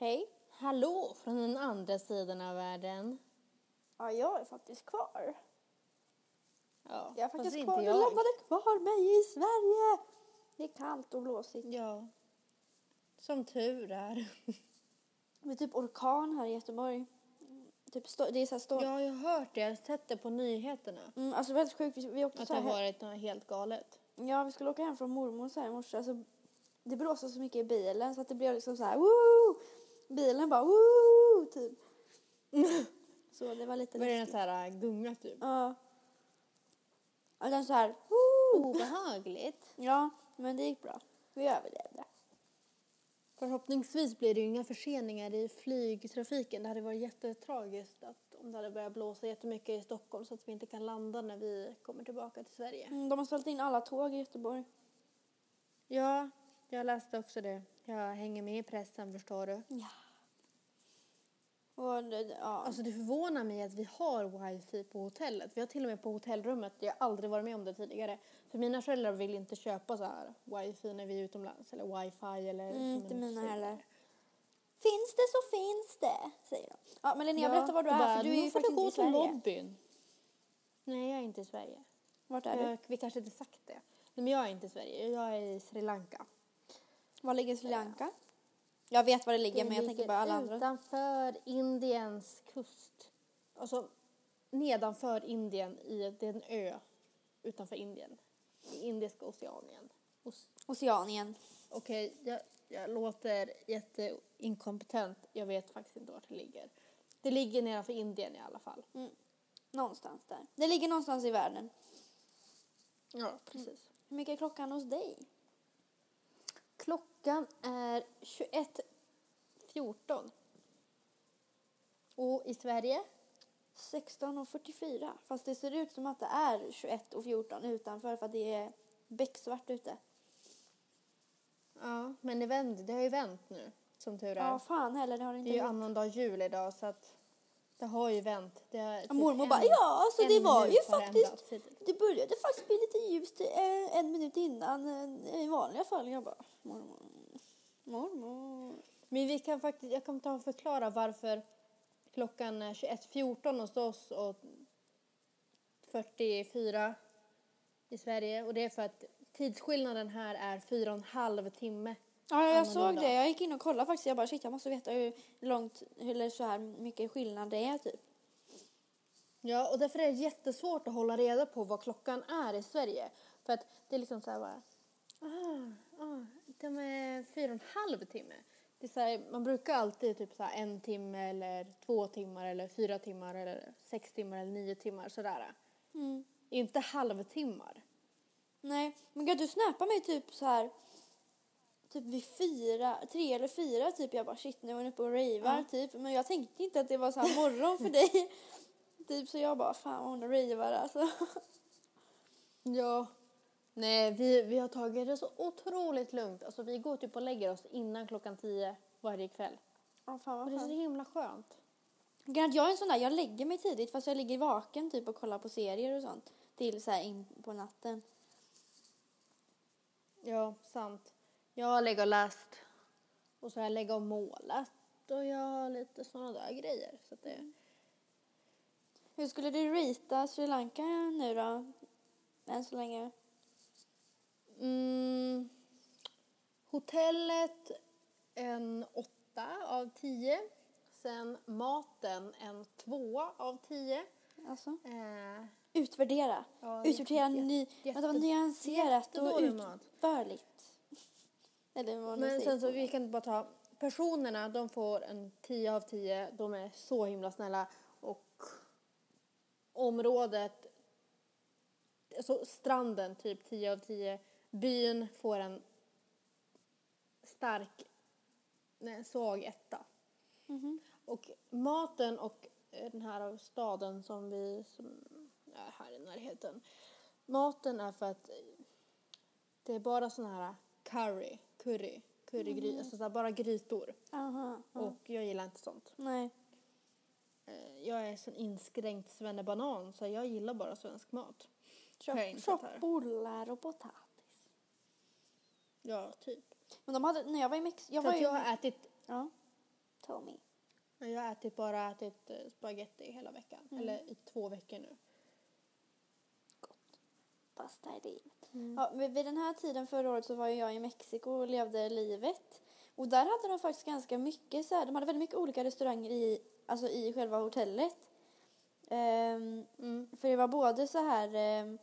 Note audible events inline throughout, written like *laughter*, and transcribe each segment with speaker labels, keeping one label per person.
Speaker 1: Hej.
Speaker 2: Hallå från den andra sidan av världen.
Speaker 1: Ja, jag är faktiskt kvar.
Speaker 2: Ja,
Speaker 1: Jag är faktiskt kvar. Du lämnade kvar mig i Sverige. Det är kallt och blåsigt.
Speaker 2: Ja. Som tur är. *laughs*
Speaker 1: Det är typ orkan här i Göteborg. Typ det är så här.
Speaker 2: Ja, jag har hört det. Jag har sett det på nyheterna.
Speaker 1: Mm, alltså väldigt sjukt. Vi, vi åkte
Speaker 2: Att
Speaker 1: så
Speaker 2: det har varit något helt galet.
Speaker 1: Ja, vi skulle åka hem från mormor så här i morse. Alltså, det blåste så mycket i bilen så att det blev liksom så här woo! Bilen bara woo! Typ. *laughs* Så det var lite
Speaker 2: Var det en
Speaker 1: läskigt.
Speaker 2: sån här gunga typ?
Speaker 1: Ja. Och den så här woo!
Speaker 2: Obehagligt. *laughs*
Speaker 1: Ja, men det gick bra. Vi överlevde.
Speaker 2: Förhoppningsvis blir det ju inga förseningar i flygtrafiken. Det hade varit jättetragiskt att, om det hade börjat blåsa jättemycket i Stockholm så att vi inte kan landa när vi kommer tillbaka till Sverige.
Speaker 1: Mm, de har ställt in alla tåg i Göteborg.
Speaker 2: Ja, jag läste också det. Jag hänger med i pressen förstår du.
Speaker 1: Ja. Och ja.
Speaker 2: Alltså det förvånar mig att vi har wifi på hotellet. Vi har till och med på hotellrummet. Jag har aldrig varit med om det tidigare. För mina föräldrar vill inte köpa så här wifi när vi är utomlands. Eller wifi eller...
Speaker 1: Mm, inte mina heller. Finns det så finns det, säger de. Ja, men Linnea,
Speaker 2: Ja,
Speaker 1: berätta var du är,
Speaker 2: bara,
Speaker 1: för du är
Speaker 2: "Nu
Speaker 1: ju faktiskt
Speaker 2: gå
Speaker 1: inte i
Speaker 2: till
Speaker 1: Sverige.
Speaker 2: lobbyn. Nej, jag är inte i Sverige.
Speaker 1: Vart är du?
Speaker 2: Jag, vi kanske inte sagt det. Nej, men jag är inte i Sverige. Jag är i Sri Lanka.
Speaker 1: Var ligger Sri Lanka? Jag vet var det ligger, men jag tänker bara alla andra.
Speaker 2: utanför Indiens kust. Alltså nedanför Indien, i, det en ö utanför Indien. I Indiska oceanien. Oce-
Speaker 1: Oceanien.
Speaker 2: Okej, jag, jag låter jätteinkompetent. Jag vet faktiskt inte vart det ligger. Det ligger nedanför Indien i alla fall.
Speaker 1: Någonstans där. Det ligger någonstans i världen.
Speaker 2: Ja, precis.
Speaker 1: Hur mycket är klockan hos dig?
Speaker 2: Klockan är 21.14. Och i Sverige?
Speaker 1: 16.44. Fast det ser ut som att det är 21 och 14 utanför för att det är becksvart ute.
Speaker 2: Ja, men det, vänder, det har ju vänt nu, som tur är.
Speaker 1: Ja, fan heller, det har det
Speaker 2: det
Speaker 1: inte
Speaker 2: är ju
Speaker 1: gjort.
Speaker 2: annandag jul idag så att det har ju vänt. Det typ
Speaker 1: mormor
Speaker 2: en-
Speaker 1: bara, ja, alltså
Speaker 2: en
Speaker 1: det var ju faktiskt-. Det började faktiskt bli lite ljust eh, en minut innan eh, i vanliga fall. Jag bara, mormor, mormor.
Speaker 2: Men vi kan faktiskt, jag kan ta och förklara varför klockan är 21.14 hos oss och 44 i Sverige. Och det är för att tidsskillnaden här är fyra och en halv timme.
Speaker 1: Ja, jag såg det. Jag gick in och kollade faktiskt. Jag bara, shit, jag måste veta hur långt, eller så här mycket skillnad det är typ.
Speaker 2: Ja, och därför är det jättesvårt att hålla reda på vad klockan är i Sverige. För att det är liksom så här bara, ah, ah, de är fyra och en halv timme. Det är så här, man brukar alltid typ så här en timme eller två timmar eller fyra timmar eller sex timmar eller nio timmar sådär.
Speaker 1: Mm.
Speaker 2: Inte halvtimmar.
Speaker 1: Nej, men gud, du snappade mig typ så här typ vid fyra, tre eller fyra typ. Jag bara shit, nu är hon uppe och ravar
Speaker 2: Ja.
Speaker 1: typ. Men jag tänkte inte att det var så här morgon för dig. *laughs* typ så jag bara fan hon ravar alltså. *laughs*
Speaker 2: Ja. Nej, vi, vi har tagit det så otroligt lugnt. Alltså vi går typ och lägger oss innan klockan tio varje kväll.
Speaker 1: Ja, fan
Speaker 2: Och
Speaker 1: vad
Speaker 2: det är så
Speaker 1: skönt.
Speaker 2: himla skönt.
Speaker 1: Gud, Jag är en sån där, jag lägger mig tidigt fast jag ligger vaken typ och kollar på serier och sånt. Till så här in på natten.
Speaker 2: Ja, sant. Jag har legat och läst och så har jag legat och målat och jag har lite sådana där grejer. Så det,
Speaker 1: Hur skulle du rita Sri Lanka nu då? Än så länge.
Speaker 2: mm, hotellet en åtta av tio. Sen maten en tvåa av tio.
Speaker 1: Alltså.
Speaker 2: Eh,
Speaker 1: Utvärdera.
Speaker 2: Ja,
Speaker 1: Utvärdera ny,
Speaker 2: jätte-
Speaker 1: vänta, nyanserat och utförligt. Eller vad
Speaker 2: Men sen så vi kan bara ta personerna, de får en 10 av 10. De är så himla snälla och området, alltså stranden typ 10 av 10. Byn får en stark, nej, en svag etta.
Speaker 1: Mhm.
Speaker 2: Och maten och den här staden som vi, som är här i närheten. Maten är för att det är bara såna här curry, curry, currygry, alltså så här bara grytor.
Speaker 1: Aha. ja.
Speaker 2: Och jag gillar inte sånt.
Speaker 1: Nej.
Speaker 2: Eh, Jag är sån inskränkt svennebanan så jag gillar bara svensk mat. Har jag
Speaker 1: Chop,
Speaker 2: insett
Speaker 1: chop,
Speaker 2: här.
Speaker 1: bullar och potatis.
Speaker 2: Ja, typ.
Speaker 1: Men de hade, när jag var i Mexiko, jag
Speaker 2: Så
Speaker 1: var
Speaker 2: att
Speaker 1: ju...
Speaker 2: jag har ätit
Speaker 1: Ja. Tommy.
Speaker 2: Jag har ätit bara ätit eh, spaghetti hela veckan.
Speaker 1: Mm.
Speaker 2: Eller i två veckor nu.
Speaker 1: Pasta är livet.
Speaker 2: Mm.
Speaker 1: Ja, vid den här tiden förra året så var jag i Mexiko och levde livet. Och där hade de faktiskt ganska mycket så här, de hade väldigt mycket olika restauranger i, alltså i själva hotellet. Ehm,
Speaker 2: Mm.
Speaker 1: för det var både så här, ehm,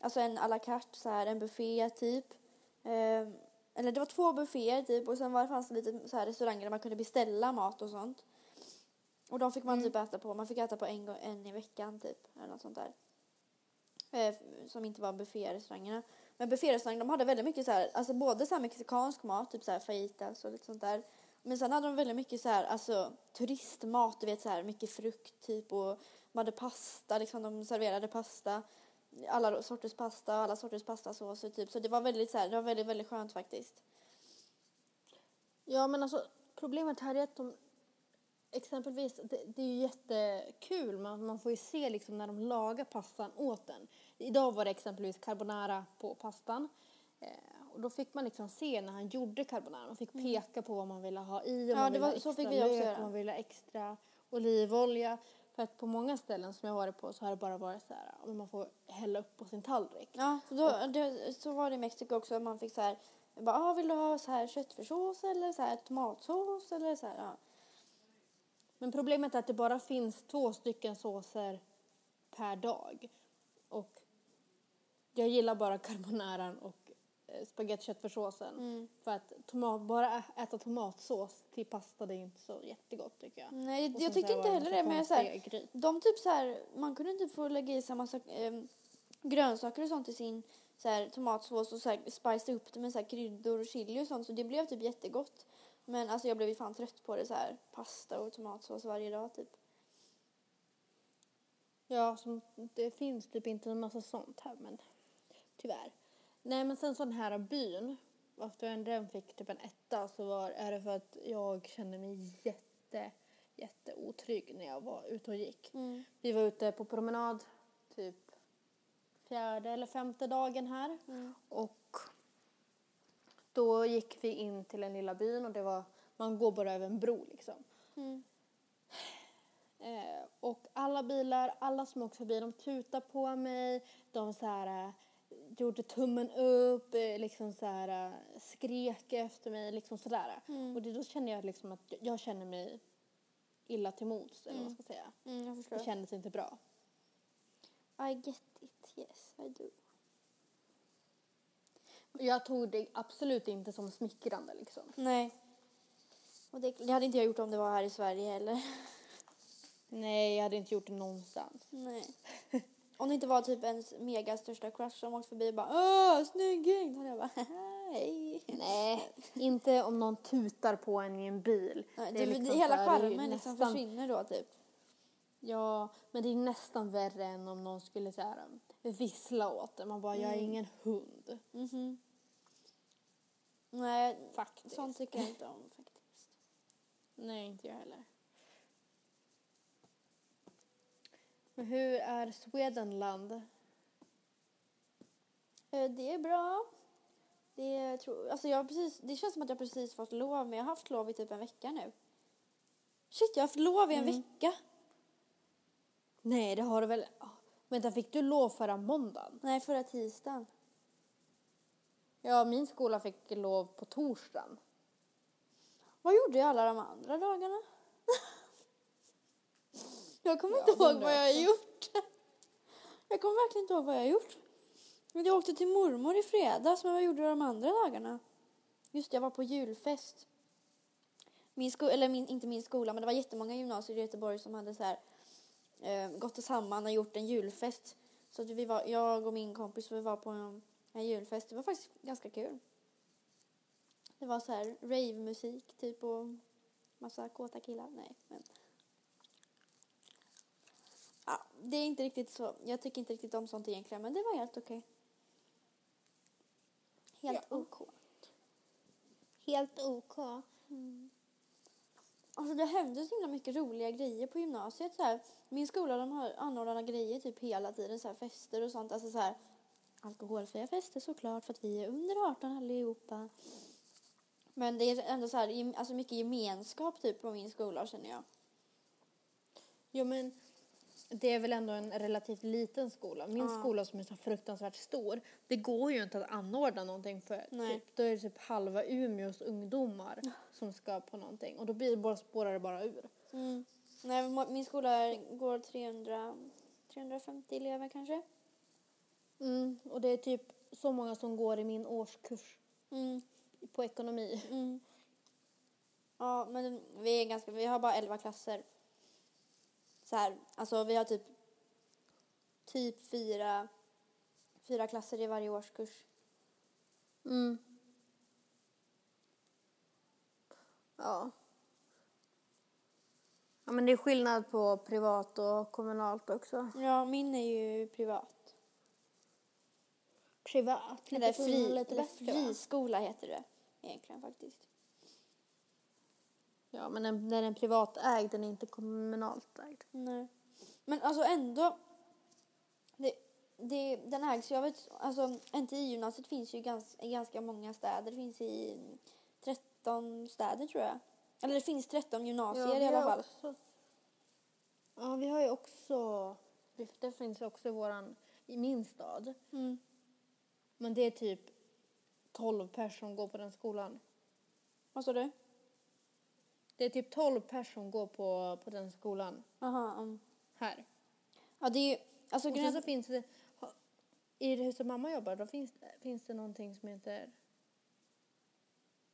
Speaker 1: alltså en à la carte, så här, en buffé typ. Ehm, eller det var två bufféer typ och sen var, fanns det lite så här restauranger där man kunde beställa mat och sånt. Och de fick man
Speaker 2: Mm.
Speaker 1: typ äta på, man fick äta på en, gång, en i veckan typ. Eller något sånt där. Eh, som inte var bufférestaurangerna. Men bufférestaurangerna de hade väldigt mycket så här, alltså både så här mexikansk mat, typ så här fajitas och lite sånt där. Men sen hade de väldigt mycket så här, alltså turistmat, du vet så här mycket frukt typ och de hade pasta, liksom de serverade pasta. Alla sorters pasta, och alla sorters pastasåser typ. Så det var väldigt så här, det var väldigt, väldigt skönt faktiskt.
Speaker 2: Ja, men alltså problemet här är att de exempelvis, det, det är ju jättekul, man, man får ju se liksom när de lagar pastan åt en. Idag var det exempelvis carbonara på pastan. Eh, och då fick man liksom se när han gjorde carbonara, man fick peka på vad man ville ha i, om
Speaker 1: Mm. Ja,
Speaker 2: man ville
Speaker 1: var-
Speaker 2: ha
Speaker 1: så
Speaker 2: extra
Speaker 1: fick vi också
Speaker 2: lök, om man ville ha extra olivolja. För att på många ställen som jag varit på så har det bara varit så här, om man får hälla upp på sin tallrik.
Speaker 1: Ja, så, då, det, så var det i Mexiko också. Man fick så här, bara, ah, vill du ha så här köttfärssås eller så här tomatsås eller så här. Ja.
Speaker 2: Men problemet är att det bara finns två stycken såser per dag. Och jag gillar bara *laughs* carbonaran och eh, spagetti köttfärssåsen.
Speaker 1: Mm.
Speaker 2: För att tomat, bara äta tomatsås till pasta det är inte så jättegott tycker jag.
Speaker 1: Nej, jag tycker
Speaker 2: så
Speaker 1: inte heller det. Men jag, så här, de typ så här, man kunde inte få lägga i samma sak, eh, grönsaker och sånt i sin så här, tomatsås och så här, spicea upp det med så här, kryddor och chili och sånt. Så det blev typ jättegott. Men alltså jag blev ju fan trött på det så här, pasta och tomatsås varje dag typ.
Speaker 2: Ja, som, det finns typ inte en massa sånt här men tyvärr. Nej men sen så den här byn, varför den fick typ en etta så var, är det för att jag kände mig jätte, jätte otrygg när jag var ute och gick.
Speaker 1: Mm.
Speaker 2: Vi var ute på promenad typ fjärde eller femte dagen här
Speaker 1: Mm.
Speaker 2: och då gick vi in till den lilla byn och det var, man går bara över en bro liksom.
Speaker 1: Mm.
Speaker 2: Eh, och alla bilar, alla som åkte förbi, de tutade på mig. De så här, eh, gjorde tummen upp, eh, liksom så här, eh, skrek efter mig. Liksom sådär.
Speaker 1: Mm.
Speaker 2: Och det, då kände jag liksom att jag, jag känner mig illa till mods, eller vad man ska säga.
Speaker 1: Mm, jag förstår.
Speaker 2: Det kändes inte bra.
Speaker 1: I get it, yes I do.
Speaker 2: Jag tog det absolut inte som smickrande liksom.
Speaker 1: Nej. Och det, det hade inte jag gjort om det var här i Sverige heller.
Speaker 2: Nej, jag hade inte gjort det någonstans.
Speaker 1: Nej. Om det inte var typ ens mega största crush som åkte förbi och bara Åh, snygging! Då hade jag bara hej.
Speaker 2: Nej, inte om någon tutar på en i en bil.
Speaker 1: Nej,
Speaker 2: Det är liksom
Speaker 1: hela charmen liksom
Speaker 2: nästan-
Speaker 1: försvinner då typ.
Speaker 2: Ja, men det är nästan värre än om någon skulle så här, vissla åt en. Man bara, jag är
Speaker 1: Mm.
Speaker 2: ingen hund.
Speaker 1: Mhm. Nej,
Speaker 2: Faktiskt.
Speaker 1: sånt tycker jag inte om faktiskt.
Speaker 2: Nej, inte jag heller. Men hur är Swedenland?
Speaker 1: Eh, Det är bra. Det, tror, alltså jag precis, det känns som att jag precis fått lov, men jag har haft lov i typ en vecka nu. Shit, jag har haft lov i en
Speaker 2: Mm.
Speaker 1: vecka.
Speaker 2: Nej, det har du väl... Oh, vänta, fick du lov förra måndagen?
Speaker 1: Nej, förra tisdagen.
Speaker 2: Ja, min skola fick lov på torsdagen.
Speaker 1: Vad gjorde jag alla de andra dagarna? *laughs* jag kommer inte ihåg vad jag har gjort. jag kommer verkligen inte ihåg vad jag har gjort. Men jag åkte till mormor i fredags, men vad gjorde jag de andra dagarna? Just det, jag var på julfest. Min sko- eller min, inte min skola, men det var jättemånga gymnasier i Göteborg som hade så här, eh, gått samman och gjort en julfest. Så att vi var, jag och min kompis vi var på en, en julfest. Det var faktiskt ganska kul. Det var så här rave-musik typ och massa kåta killar. Nej, men... Ja, det är inte riktigt så. Jag tycker inte riktigt om sånt egentligen, men det var helt okej. Helt
Speaker 2: Ja.
Speaker 1: OK.
Speaker 2: Helt OK.
Speaker 1: Alltså det hände så himla mycket roliga grejer på gymnasiet. Så här. Min skola de har anordnat grejer typ hela tiden, så här, fester och sånt. Alltså så här, alkoholfria fester såklart för att vi är under 18 allihopa. Men det är ändå så här, alltså mycket gemenskap typ på min skola känner jag.
Speaker 2: Jo men det är väl ändå en relativt liten skola. Min
Speaker 1: Ja.
Speaker 2: skola som är så fruktansvärt stor, det går ju inte att anordna någonting för
Speaker 1: Nej.
Speaker 2: typ, då är det typ halva Umeås ungdomar som ska på någonting och då blir det bara, spårar det bara ur.
Speaker 1: Mm. Nej, min skola går 300, 350 elever kanske.
Speaker 2: Mm. Och det är typ så många som går i min årskurs
Speaker 1: Mm.
Speaker 2: på ekonomi.
Speaker 1: Mm. *laughs* Ja, men vi är ganska, vi har bara 11 klasser. Så här, alltså vi har typ typ fyra, fyra klasser i varje årskurs.
Speaker 2: Mm. Ja. Ja men det är skillnad på privat och kommunalt också.
Speaker 1: Ja, min är ju privat.
Speaker 2: Privat?
Speaker 1: Eller fri, eller friskola heter det egentligen faktiskt.
Speaker 2: Ja men den, den är privatägd, den är inte kommunalt ägd.
Speaker 1: Nej. Men alltså ändå. Det, det, den ägs ju av ett, alltså NTI-gymnasiet finns ju i ganska, i ganska många städer. Det finns i 13 städer tror jag. Eller det finns 13 gymnasier i alla fall.
Speaker 2: Också, ja vi har ju också, det, det finns också i våran, i min stad.
Speaker 1: Mm.
Speaker 2: Men det är typ 12 personer som går på den skolan.
Speaker 1: Vad sa du?
Speaker 2: Det är typ 12 personer som går på, på den skolan
Speaker 1: Aha, mm.
Speaker 2: här.
Speaker 1: Ja, det är ju, alltså
Speaker 2: Och sen så finns det, i det huset mamma jobbar, då finns, finns det någonting som heter,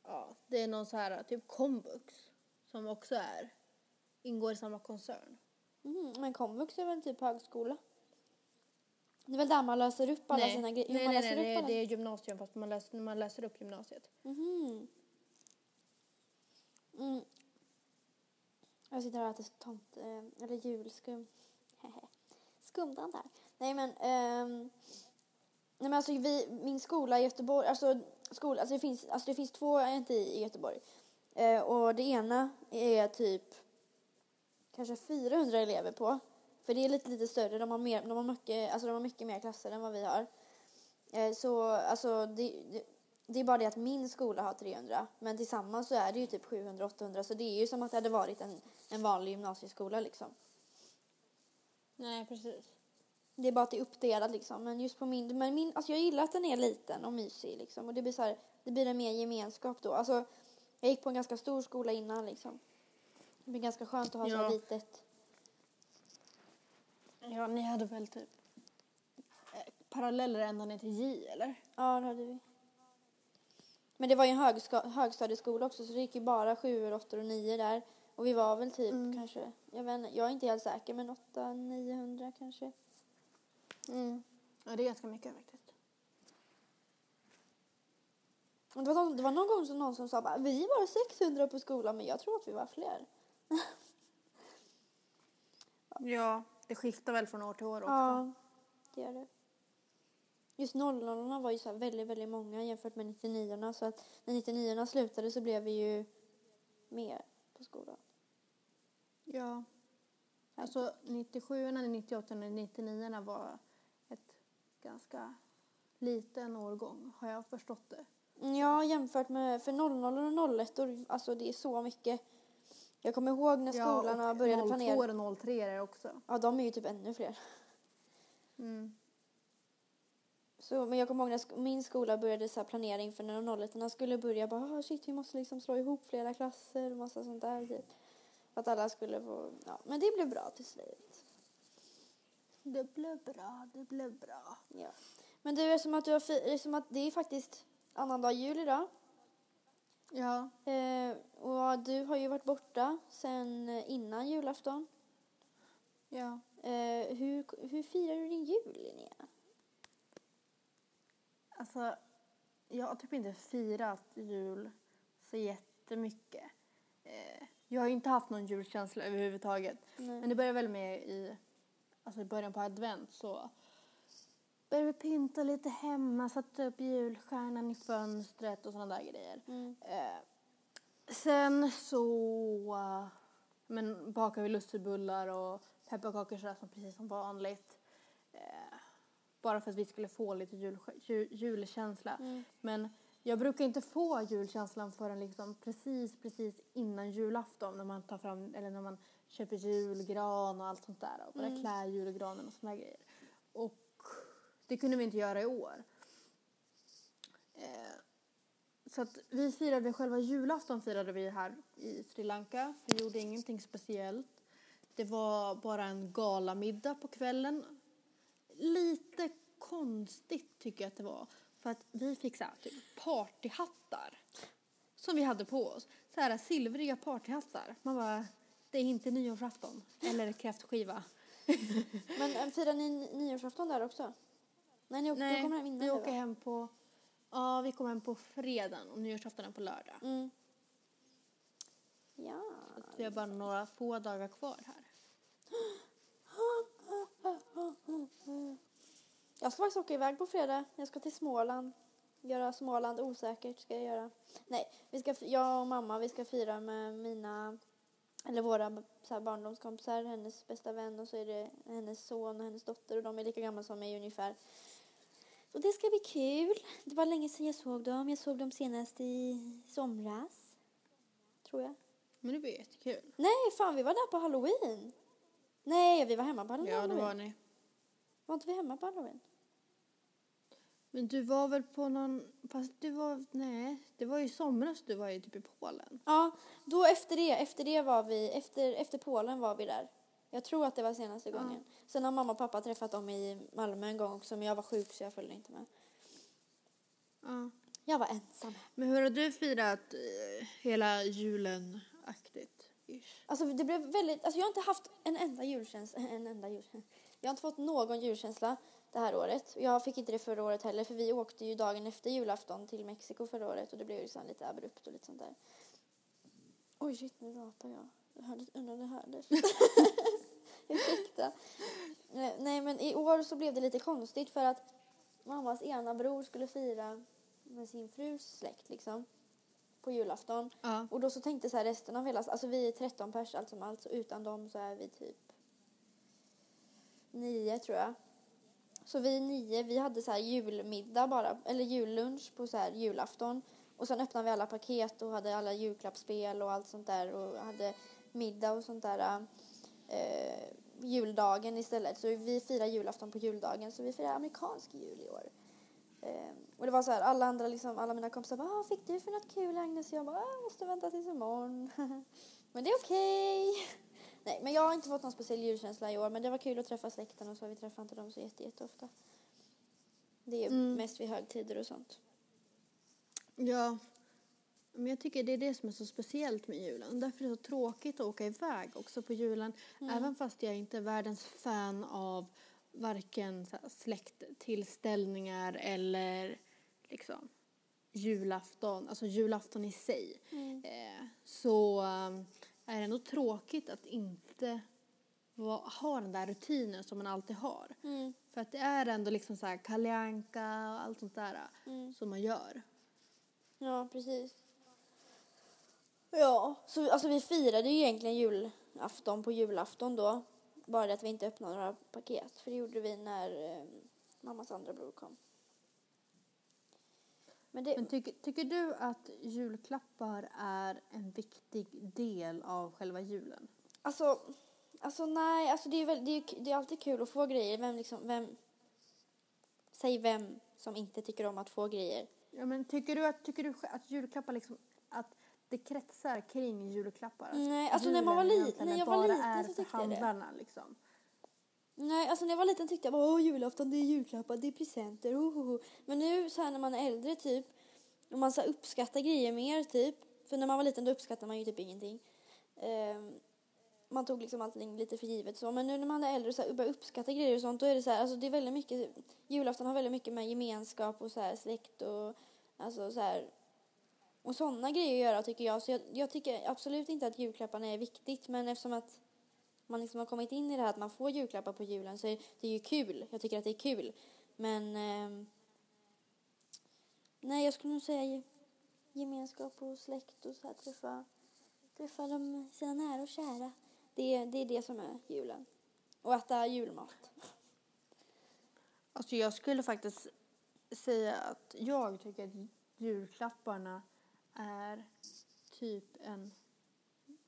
Speaker 2: ja, det är någon så här typ komvux som också är, ingår i samma koncern.
Speaker 1: Mhm, men komvux är väl typ högskola? Det är väl där man löser upp alla sina grejer?
Speaker 2: Nej, nej,
Speaker 1: löser
Speaker 2: nej,
Speaker 1: upp
Speaker 2: det, det är gymnasium fast man läser, man läser upp gymnasiet.
Speaker 1: Mhm. Mm. Jag sitter här och äter tomt, eh, eller julskum. *laughs* Skumdan där. Nej men, ehm, nej men alltså vi, min skola i Göteborg, alltså, skola, alltså, det, finns, alltså det finns två NTI i Göteborg. Eh, och det ena är typ kanske 400 elever på. För det är lite, lite större, de har, mer, de har, mycket, alltså de har mycket mer klasser än vad vi har. Eh, så alltså det, det, det är bara det att min skola har 300, men tillsammans så är det ju typ 700-800 så det är ju som att det hade varit en, en vanlig gymnasieskola liksom.
Speaker 2: Nej, precis.
Speaker 1: Det är bara att det är uppdelat liksom. Men just på min, men min, alltså jag gillar att den är liten och mysig liksom. Och det blir så här, det blir en mer gemenskap då. Alltså, jag gick på en ganska stor skola innan liksom. Det blir ganska skönt att ha så
Speaker 2: Ja.
Speaker 1: litet.
Speaker 2: Ja, ni hade väl typ eh, paralleller ända ner till J, eller?
Speaker 1: Ja, det hade vi. Men det var ju en högska, högstadieskola också så det gick ju bara sjuor, åttor och nio där. Och vi var väl typ
Speaker 2: Mm.
Speaker 1: kanske, jag vet inte, jag är inte helt säker men 800-900 kanske.
Speaker 2: Mm. Ja, det är ganska mycket faktiskt.
Speaker 1: Det var, någon, det var någon gång som någon som sa bara, vi var 600 på skolan men jag tror att vi var fler. *laughs*
Speaker 2: Ja, det skiftar väl från år till år också.
Speaker 1: Ja, det gör det. Just 00 var ju så väldigt, väldigt många jämfört med 99 så att när 99 slutade så blev vi ju mer på skolan.
Speaker 2: Ja. Alltså 97, 98 och 99 var ett ganska liten årgång, har jag förstått det.
Speaker 1: Ja, jämfört med för 00 och 01 alltså det är så mycket. Jag kommer ihåg när skolorna
Speaker 2: och
Speaker 1: började
Speaker 2: 02
Speaker 1: planera.
Speaker 2: och 03 är det också.
Speaker 1: Ja, de är ju typ ännu fler.
Speaker 2: Mm.
Speaker 1: Så, men jag kommer ihåg när min skola började så här planera inför när 01 skulle börja. Bara, ah, shit, vi måste liksom slå ihop flera klasser och massa sånt där. Typ. För att alla skulle få, ja. Men det blev bra till slut.
Speaker 2: Det blev bra, det blev bra.
Speaker 1: Ja. Men du, är som att du har det är som att det är faktiskt annandag jul idag.
Speaker 2: Ja.
Speaker 1: Eh, och du har ju varit borta sen innan julafton.
Speaker 2: Ja.
Speaker 1: Eh, hur, hur firar du din jul, Linnea?
Speaker 2: Alltså, jag har typ inte firat jul så jättemycket. Eh, jag har inte haft någon julkänsla överhuvudtaget.
Speaker 1: Nej.
Speaker 2: Men det började väl med i, alltså i början på advent så vi pynta lite hemma, satte upp julstjärnan i fönstret och sådana där grejer.
Speaker 1: Mm.
Speaker 2: Eh, sen så men, bakade vi lussebullar och pepparkakor sådär som precis som vanligt. Eh, bara för att vi skulle få lite jul, jul, julkänsla.
Speaker 1: Mm.
Speaker 2: Men Jag brukar inte få julkänslan förrän liksom precis, precis innan julafton när man tar fram, eller när man köper julgran och allt sånt där och börjar klä julgranen och såna grejer. Och det kunde vi inte göra i år. Eh, så att vi firade själva julafton firade vi här i Sri Lanka. Vi gjorde ingenting speciellt. Det var bara en galamiddag på kvällen. Lite konstigt tycker jag att det var. För att vi fick så här, typ partyhattar. Som vi hade på oss. Så här silvriga partyhattar. Man bara, det är inte nyårsafton. Eller kräftskiva. *laughs*
Speaker 1: Men eh, firar ni nyårsafton där också? Nej, ni åker,
Speaker 2: Nej,
Speaker 1: du kommer hem innan
Speaker 2: vi
Speaker 1: det,
Speaker 2: åker
Speaker 1: va?
Speaker 2: hem på, ja vi kommer hem på fredagen och nyårsafton är på lördag.
Speaker 1: Mm. Ja.
Speaker 2: Vi har bara några få dagar kvar här. *gasps*
Speaker 1: Jag ska faktiskt åka iväg på fredag. Jag ska till Småland. Göra Småland osäkert ska jag göra. Nej, vi ska, jag och mamma vi ska fira med mina, eller våra så här, barndomskompisar, hennes bästa vän och så är det hennes son och hennes dotter och de är lika gamla som mig ungefär. Så det ska bli kul. Det var länge sedan jag såg dem. Jag såg dem senast i somras. Tror jag.
Speaker 2: Men det blir jättekul.
Speaker 1: Nej, fan vi var där på halloween. Nej, vi var hemma på halloween.
Speaker 2: Ja, det var ni.
Speaker 1: Var inte vi hemma på halloween?
Speaker 2: Men du var väl på någon, fast du var, nej, det var ju somras du var ju typ i Polen.
Speaker 1: Ja, då efter det, efter det var vi, efter, efter Polen var vi där. Jag tror att det var senaste
Speaker 2: Ja.
Speaker 1: gången. Sen har mamma och pappa träffat dem i Malmö en gång också, men jag var sjuk så jag följde inte med.
Speaker 2: Ja.
Speaker 1: Jag var ensam.
Speaker 2: Men hur har du firat eh, hela julen aktigt? Ish.
Speaker 1: Alltså det blev väldigt, alltså jag har inte haft en enda julkänsla, *laughs* en enda julkänsla. Jag har inte fått någon julkänsla det här året. Jag fick inte det förra året heller för vi åkte ju dagen efter julafton till Mexiko förra året och det blev ju liksom lite abrupt och lite sånt där. Oj shit, nu rapar jag. Jag hörde, undrar om det hördes. *laughs* *laughs* Ursäkta. Nej, men i år så blev det lite konstigt för att mammas ena bror skulle fira med sin frus släkt liksom på julafton.
Speaker 2: Ja.
Speaker 1: Och då så tänkte så här resten av hela, alltså vi är 13 pers allt som allt, så utan dem så är vi typ nio tror jag. Så vi nio, vi hade så här julmiddag bara, eller jullunch på så här julafton. Och sen öppnade vi alla paket och hade alla julklappsspel och allt sånt där och hade middag och sånt där eh, juldagen istället. Så vi firar julafton på juldagen så vi firar amerikansk jul i år. Eh, och det var så här, alla andra liksom, alla mina kompisar bara, vad fick du för något kul Agnes? Jag bara, jag måste vänta tills imorgon. *laughs* men det är okej. *laughs* Nej, men jag har inte fått någon speciell julkänsla i år, men det var kul att träffa släkten och så. Vi träffar inte dem så jätte, jätteofta. Det är
Speaker 2: Mm.
Speaker 1: mest vid högtider och sånt.
Speaker 2: Ja. Men jag tycker det är det som är så speciellt med julen. Därför är det så tråkigt att åka iväg också på julen. Även fast jag inte är världens fan av varken släkttillställningar eller liksom julafton, alltså julafton i sig. Eh, så eh, är det ändå tråkigt att inte ha den där rutinen som man alltid har.
Speaker 1: Mm.
Speaker 2: För att det är ändå liksom så här Kalle Anka och allt sånt där
Speaker 1: Mm.
Speaker 2: som man gör.
Speaker 1: Ja, precis. Ja, så alltså vi firade ju egentligen julafton på julafton då. Bara det att vi inte öppnade några paket. För det gjorde vi när eh, mammas andra bror kom. Men det,
Speaker 2: Men tycker, tycker du att julklappar är en viktig del av själva julen?
Speaker 1: Alltså, alltså nej, alltså det är, väl, det, är, det är alltid kul att få grejer. Vem liksom, vem, säg vem som inte tycker om att få grejer.
Speaker 2: Ja, men tycker du att, tycker du att julklappar liksom, att det kretsar kring julklappar? Att
Speaker 1: Nej, alltså när man var
Speaker 2: julen
Speaker 1: li-
Speaker 2: egentligen
Speaker 1: när jag var liten så tyckte jag det.
Speaker 2: liksom?
Speaker 1: Nej, alltså när jag var liten tyckte jag bara åh julafton det är julklappar, det är presenter, oh, oh, oh. Men nu så här när man är äldre typ, och man så här, uppskattar grejer mer typ, för när man var liten då uppskattar man ju typ ingenting. Ehm, man tog liksom allting lite för givet så, men nu när man är äldre och så här, börjar uppskatta grejer och sånt, då är det så här, alltså det är väldigt mycket, julafton har väldigt mycket med gemenskap och så här släkt och alltså så här och sådana grejer att göra tycker jag. Så jag, jag tycker absolut inte att julklapparna är viktigt, men eftersom att man liksom har kommit in i det här att man får julklappar på julen så är det ju kul. Jag tycker att det är kul. Men eh, nej, jag skulle nog säga gemenskap och släkt och så här träffa, träffa de, sina nära och kära. Det, det är det som är julen. Och äta julmat.
Speaker 2: Alltså jag skulle faktiskt säga att jag tycker att julklapparna är typ en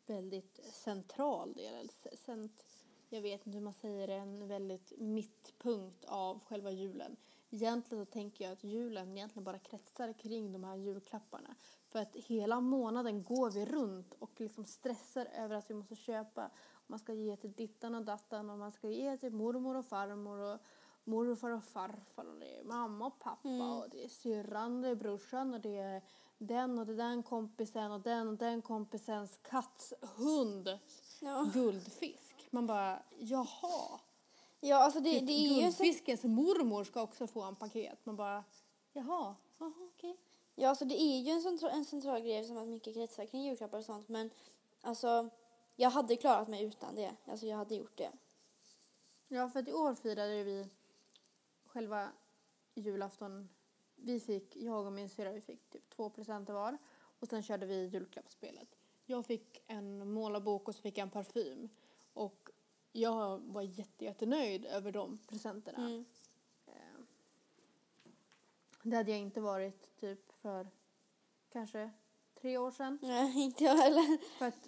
Speaker 2: väldigt central del. eller Cent, jag vet inte hur man säger det, en väldigt mittpunkt av själva julen. Egentligen så tänker jag att julen egentligen bara kretsar kring de här julklapparna. För att hela månaden går vi runt och liksom stressar över att vi måste köpa. Man ska ge till dittan och dattan och man ska ge till mormor och farmor och morfar och farfar och det är mamma och pappa och det är syrran, det är brorsan och det är den och det är den kompisen och den och den kompisens katts hund
Speaker 1: Ja.
Speaker 2: guldfisk. Man bara, jaha.
Speaker 1: Ja, alltså det, det är ju så,
Speaker 2: Guldfiskens mormor ska också få en paket. Man bara, jaha, jaha okej.
Speaker 1: ja, alltså det är ju en central, en central grej som att mycket kretsar kring julklappar och sånt. Men alltså, jag hade klarat mig utan det. Alltså jag hade gjort det.
Speaker 2: Ja, för att i år firade vi själva julafton. Vi fick, jag och min syrra, vi fick typ två presenter var. Och sen körde vi julklappsspelet. Jag fick en målarbok och så fick jag en parfym. Och jag var jätte, jättenöjd över de presenterna.
Speaker 1: Mm.
Speaker 2: Eh, Det hade jag inte varit typ för kanske tre år sedan.
Speaker 1: Nej, inte jag heller.
Speaker 2: För att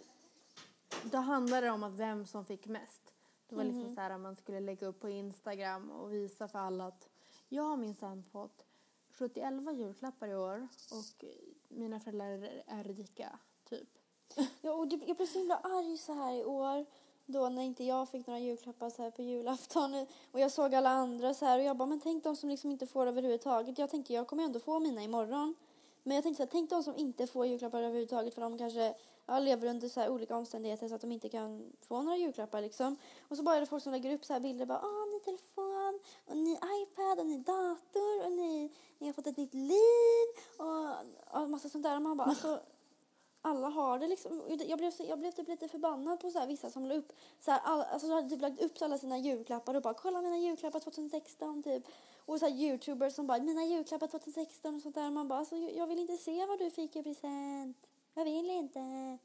Speaker 2: då handlade det om att vem som fick mest. Det var liksom så här att man skulle lägga upp på Instagram och visa för alla att jag har minsann fått 71 julklappar i år och mina föräldrar är- rika, typ. *laughs*
Speaker 1: Ja, och jag blev så himla arg så här i år. Då när inte jag fick några julklappar så här på julafton. *laughs* Och jag såg alla andra så här och jag bara, men tänk de som liksom inte får överhuvudtaget. Jag tänkte, jag kommer ändå få mina imorgon. Men jag tänkte så här, tänk de som inte får julklappar överhuvudtaget för de kanske ja, lever under så olika omständigheter så att de inte kan få några julklappar liksom. Och så bara är det folk som lägger upp så här bilder bara, ah, ny telefon och ny iPad och ny dator och ny, ni har fått ett nytt liv och, och massa sånt där. Och man bara, alltså alla har det liksom. Jag blev, så, jag blev typ lite förbannad på så här, vissa som la upp så här, all, alltså, de hade typ lagt upp alla sina julklappar och bara kolla mina julklappar 2016 typ. Och så här youtubers som bara mina julklappar 2016 och sånt där. Man bara alltså, jag vill inte se vad du fick i present. Jag vill inte.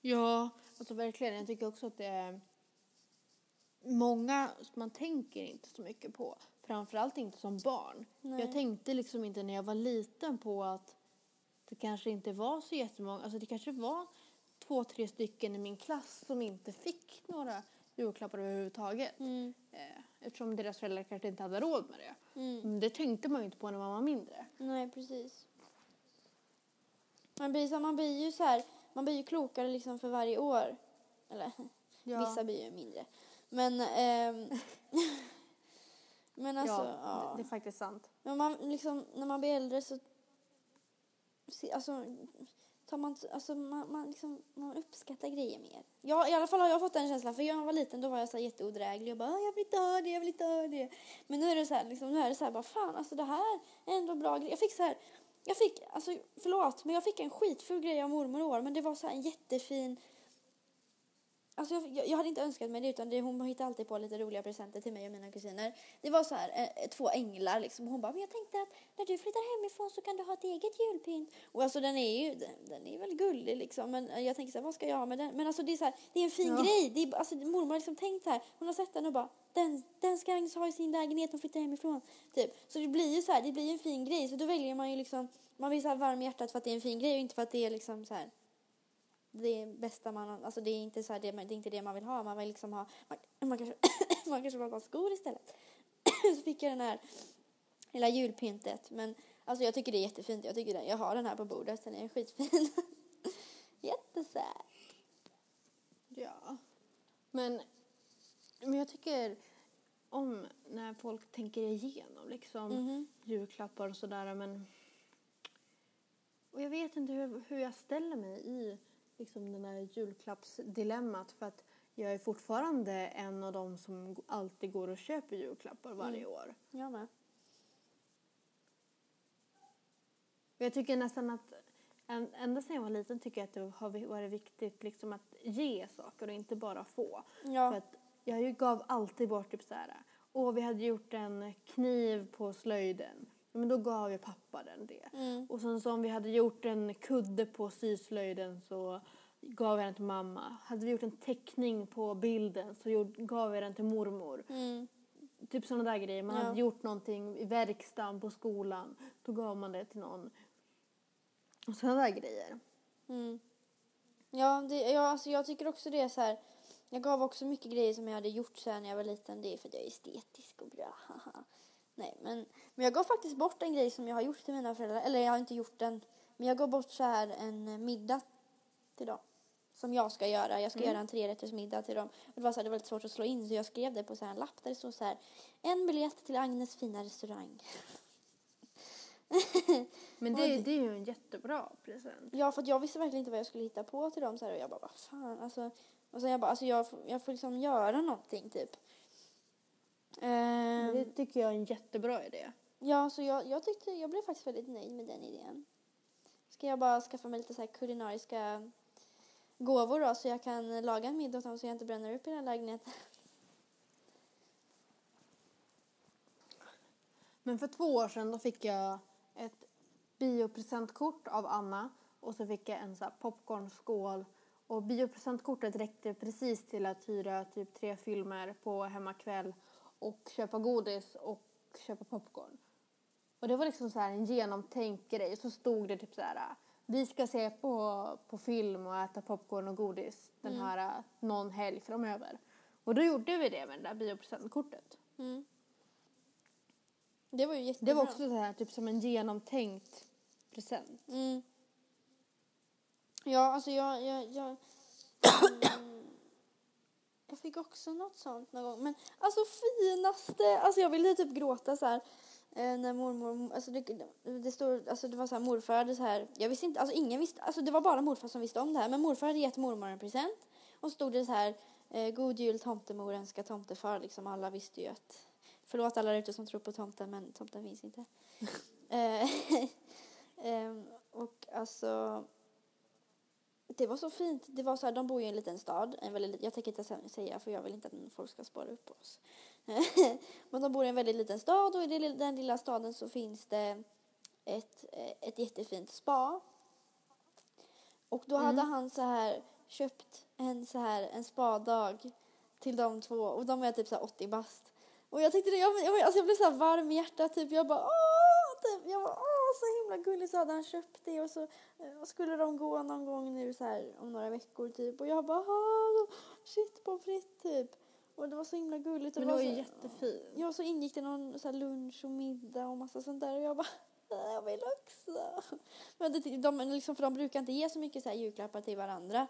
Speaker 2: Ja, alltså verkligen. Jag tycker också att det är många som man tänker inte så mycket på. Framförallt inte som barn.
Speaker 1: Nej.
Speaker 2: Jag tänkte liksom inte när jag var liten på att det kanske inte var så jättemånga, alltså det kanske var två, tre stycken i min klass som inte fick några julklappar överhuvudtaget.
Speaker 1: Mm.
Speaker 2: Eh, eftersom deras föräldrar kanske inte hade råd med det.
Speaker 1: Mm.
Speaker 2: Men det tänkte man ju inte på när man var mindre.
Speaker 1: Nej, precis. Man blir, så, man blir ju så här, man blir ju klokare liksom för varje år. Eller *laughs*
Speaker 2: Ja.
Speaker 1: vissa blir ju mindre. Men, ehm, *laughs* men alltså,
Speaker 2: ja,
Speaker 1: ja.
Speaker 2: Det, det är faktiskt sant.
Speaker 1: Men man, liksom, när man blir äldre så alltså, tar man, alltså, man, man, liksom, man uppskattar grejer mer. Jag, I alla fall har jag fått den känslan. För när jag var liten då var jag så jätteodräglig och bara "Ah, jag vill inte ha det, jag vill inte ha det. Men nu är det så här, liksom, nu är det så här bara fan alltså det här är ändå bra grej. Jag fick så här, jag fick, alltså förlåt men jag fick en skitful grej av mormor i år men det var så här en jättefin Alltså jag, jag, hade inte önskat mig det utan det, hon hittade alltid på lite roliga presenter till mig och mina kusiner. Det var så här eh, två änglar liksom. Hon bara, men jag tänkte att när du flyttar hemifrån så kan du ha ett eget julpynt. Och alltså den är ju, den, den är väl gullig liksom. Men eh, jag tänker så här, vad ska jag ha med den? Men alltså det är så här, det är en fin
Speaker 2: Ja.
Speaker 1: grej. Det är, alltså mormor har liksom tänkt här, hon har sett den och bara, den, den ska Agnes ha i sin lägenhet hon flyttar hemifrån. Typ. Så det blir ju så här, det blir ju en fin grej. Så då väljer man ju liksom, man blir så här varm i hjärtat för att det är en fin grej och inte för att det är liksom så här det bästa man, alltså det är inte så här, det, det är inte det man vill ha. Man vill liksom ha, man, man kanske, *coughs* man kanske vill ha skor istället. *coughs* så fick jag den här lilla julpyntet. Men alltså jag tycker det är jättefint. Jag tycker det, jag har den här på bordet. Den är skitfin. *laughs* Jättesöt.
Speaker 2: Ja. Men, men jag tycker om när folk tänker igenom liksom
Speaker 1: Mhm.
Speaker 2: julklappar och sådär men och jag vet inte hur, hur jag ställer mig i liksom den här julklappsdilemmat för att jag är fortfarande en av dem som alltid går och köper julklappar varje
Speaker 1: Mm.
Speaker 2: år.
Speaker 1: Jag med.
Speaker 2: Jag tycker nästan att ända sedan jag var liten tycker jag att det har varit viktigt liksom att ge saker och inte bara få.
Speaker 1: Ja.
Speaker 2: För att jag gav alltid bort typ så här. Åh, vi hade gjort en kniv på slöjden. Ja, Men då gav jag pappa den det.
Speaker 1: Mm.
Speaker 2: Och sen så om vi hade gjort en kudde på syslöjden så gav jag den till mamma. Hade vi gjort en teckning på bilden så gav jag den till mormor.
Speaker 1: Mm.
Speaker 2: Typ sådana där grejer. Man
Speaker 1: Ja.
Speaker 2: hade gjort någonting i verkstaden på skolan. Då gav man det till någon. Och sådana där grejer.
Speaker 1: Mm. Ja, det, ja alltså jag tycker också det är så här. Jag gav också mycket grejer som jag hade gjort sen när jag var liten. Det är för att jag är estetisk och bra. *laughs* Nej, men, men jag gav faktiskt bort en grej som jag har gjort till mina föräldrar. Eller jag har inte gjort den. Men jag gav bort så här en middag till dem. Som jag ska göra. Jag ska
Speaker 2: Mm.
Speaker 1: göra en trerättersmiddag till dem. Och det var så här, det var lite svårt att slå in så jag skrev det på så här en lapp där det stod så här. En biljett till Agnes fina restaurang. *laughs*
Speaker 2: Men det,
Speaker 1: det-
Speaker 2: det är ju en jättebra present.
Speaker 1: Ja, för jag visste verkligen inte vad jag skulle hitta på till dem så här, och jag bara, vad fan, alltså. Och sen jag bara, alltså jag, jag får liksom göra någonting typ.
Speaker 2: Men
Speaker 1: Ehm,
Speaker 2: det tycker jag är en jättebra idé.
Speaker 1: ja, så jag, jag tyckte, jag blev faktiskt väldigt nöjd med den idén. Ska jag bara skaffa mig lite så kulinariska gåvor då så jag kan laga en middag åt dem så jag inte bränner upp här lägenheten.
Speaker 2: Men för två år sedan då fick jag ett biopresentkort av Anna och så fick jag en så popcornskål och biopresentkortet räckte precis till att hyra typ tre filmer på hemmakväll och köpa godis och köpa popcorn. Och det var liksom så här en genomtänkt grej. Så stod det typ så här vi ska se på, på film och äta popcorn och godis den
Speaker 1: Mm.
Speaker 2: här någon helg framöver. Och då gjorde vi det med det där biopresentkortet.
Speaker 1: Mm. Det var ju jättebra.
Speaker 2: Det var också så här, typ som en genomtänkt present.
Speaker 1: Mm. Ja, alltså jag... jag, jag *clears throat* jag fick också något sånt någon gång. Men alltså finaste... Alltså jag ville typ gråta så här. Eh, när mormor... Alltså det, det, stod, alltså det var så här morfar hade så här... Jag visste inte... Alltså ingen visste... Alltså det var bara morfar som visste om det här. Men morfar hade gett mormor en present. Och stod det så här... Eh, God jul tomtemor, önskar tomtefar. Liksom alla visste ju att... Förlåt alla där ute som tror på tomten, men tomten finns inte. *laughs* Eh, *laughs* ehm, och alltså... Det var så fint. Det var så här, de bor ju i en liten stad. En väldigt, jag tänker inte sä- säga för jag vill inte att folk ska spåra upp oss. *laughs* Men de bor i en väldigt liten stad och i den lilla staden så finns det ett, eh, ett jättefint spa. Och då hade han så här köpt en så här en spadag till de två och de är typ så här 80 bast. Och jag tyckte det, jag, jag, alltså jag blev så här varm i hjärtat typ. Jag bara åh, typ. jag bara åh så himla gulligt så hade han köpt det och så eh, skulle de gå någon gång nu så här om några veckor typ och jag bara shit på fritt typ. Och det var så himla gulligt. och
Speaker 2: Men det var
Speaker 1: så,
Speaker 2: ju jättefint.
Speaker 1: Ja, så ingick det någon så lunch och middag och massa sånt där och jag bara *laughs* "Äh, jag vill också. *laughs* Men det, de, liksom, för de brukar inte ge så mycket så här julklappar till varandra.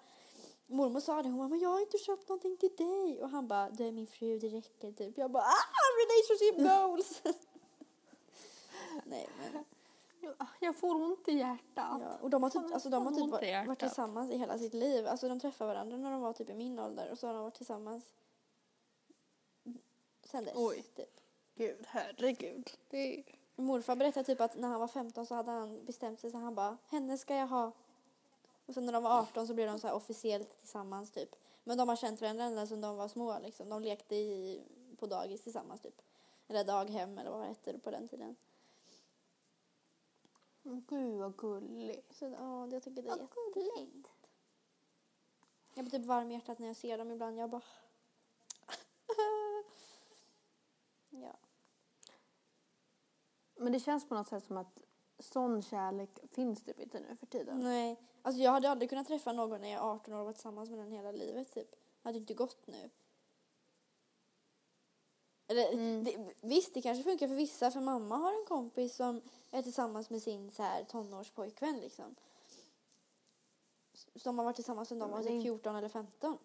Speaker 1: Mormor sa det, hon bara, men jag har inte köpt någonting till dig. Och han bara, du är min fru, det räcker typ. Jag bara, ah, relationship goals. *laughs* Nej men,
Speaker 2: Jag får ont i hjärtat.
Speaker 1: ja. Och de har typ, alltså, de har typ varit, varit tillsammans i hela sitt liv. Alltså de träffade varandra när de var typ i min ålder och så har de varit tillsammans sen dess.
Speaker 2: Oj.
Speaker 1: Typ.
Speaker 2: Gud, herregud. Det är...
Speaker 1: Morfar berättade typ att när han var 15 så hade han bestämt sig så han bara, henne ska jag ha. Och sen när de var 18 så blev de så officiellt tillsammans typ. Men de har känt varandra ända sedan de var små liksom. De lekte i, på dagis tillsammans typ. Eller daghem eller vad det hette på den tiden.
Speaker 2: Gud vad gulligt.
Speaker 1: Så ja, jag tycker det är
Speaker 2: Vad
Speaker 1: jättefint. Jag blir typ varm i hjärtat när jag ser dem ibland. Jag bara... *laughs* ja.
Speaker 2: Men det känns på något sätt som att sån kärlek finns typ inte nu för tiden.
Speaker 1: Nej. Alltså jag hade aldrig kunnat träffa någon när jag är 18 år och varit tillsammans med den hela livet typ. Det hade inte gått nu. Eller,
Speaker 2: Mm.
Speaker 1: det, visst, det kanske funkar för vissa, för mamma har en kompis som är tillsammans med sin så här, tonårspojkvän liksom. Som har varit tillsammans sedan de var
Speaker 2: men det är
Speaker 1: typ
Speaker 2: inte-
Speaker 1: 14 eller 15.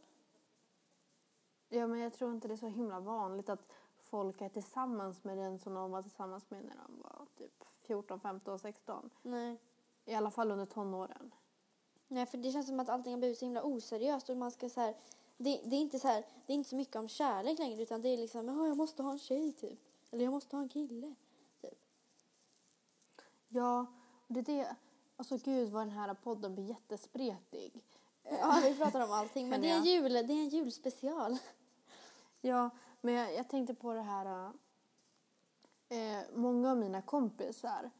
Speaker 2: Ja, men jag tror inte det är så himla vanligt att folk är tillsammans med den som de var tillsammans med när de var typ 14, 15, 16.
Speaker 1: Nej.
Speaker 2: I alla fall under tonåren.
Speaker 1: Nej, för det känns som att allting har blivit så himla oseriöst och man ska så här, det, det är inte så här, det är inte så mycket om kärlek längre utan det är liksom, "Jaha, jag måste ha en tjej typ. Eller jag måste ha en kille.
Speaker 2: Ja, det är det. Alltså gud vad den här podden blir jättespretig.
Speaker 1: Ja, vi pratar om allting. Men det är,
Speaker 2: jag.
Speaker 1: jul, det är en julspecial.
Speaker 2: Ja, men jag, jag tänkte på det här. Eh, många av mina kompisar,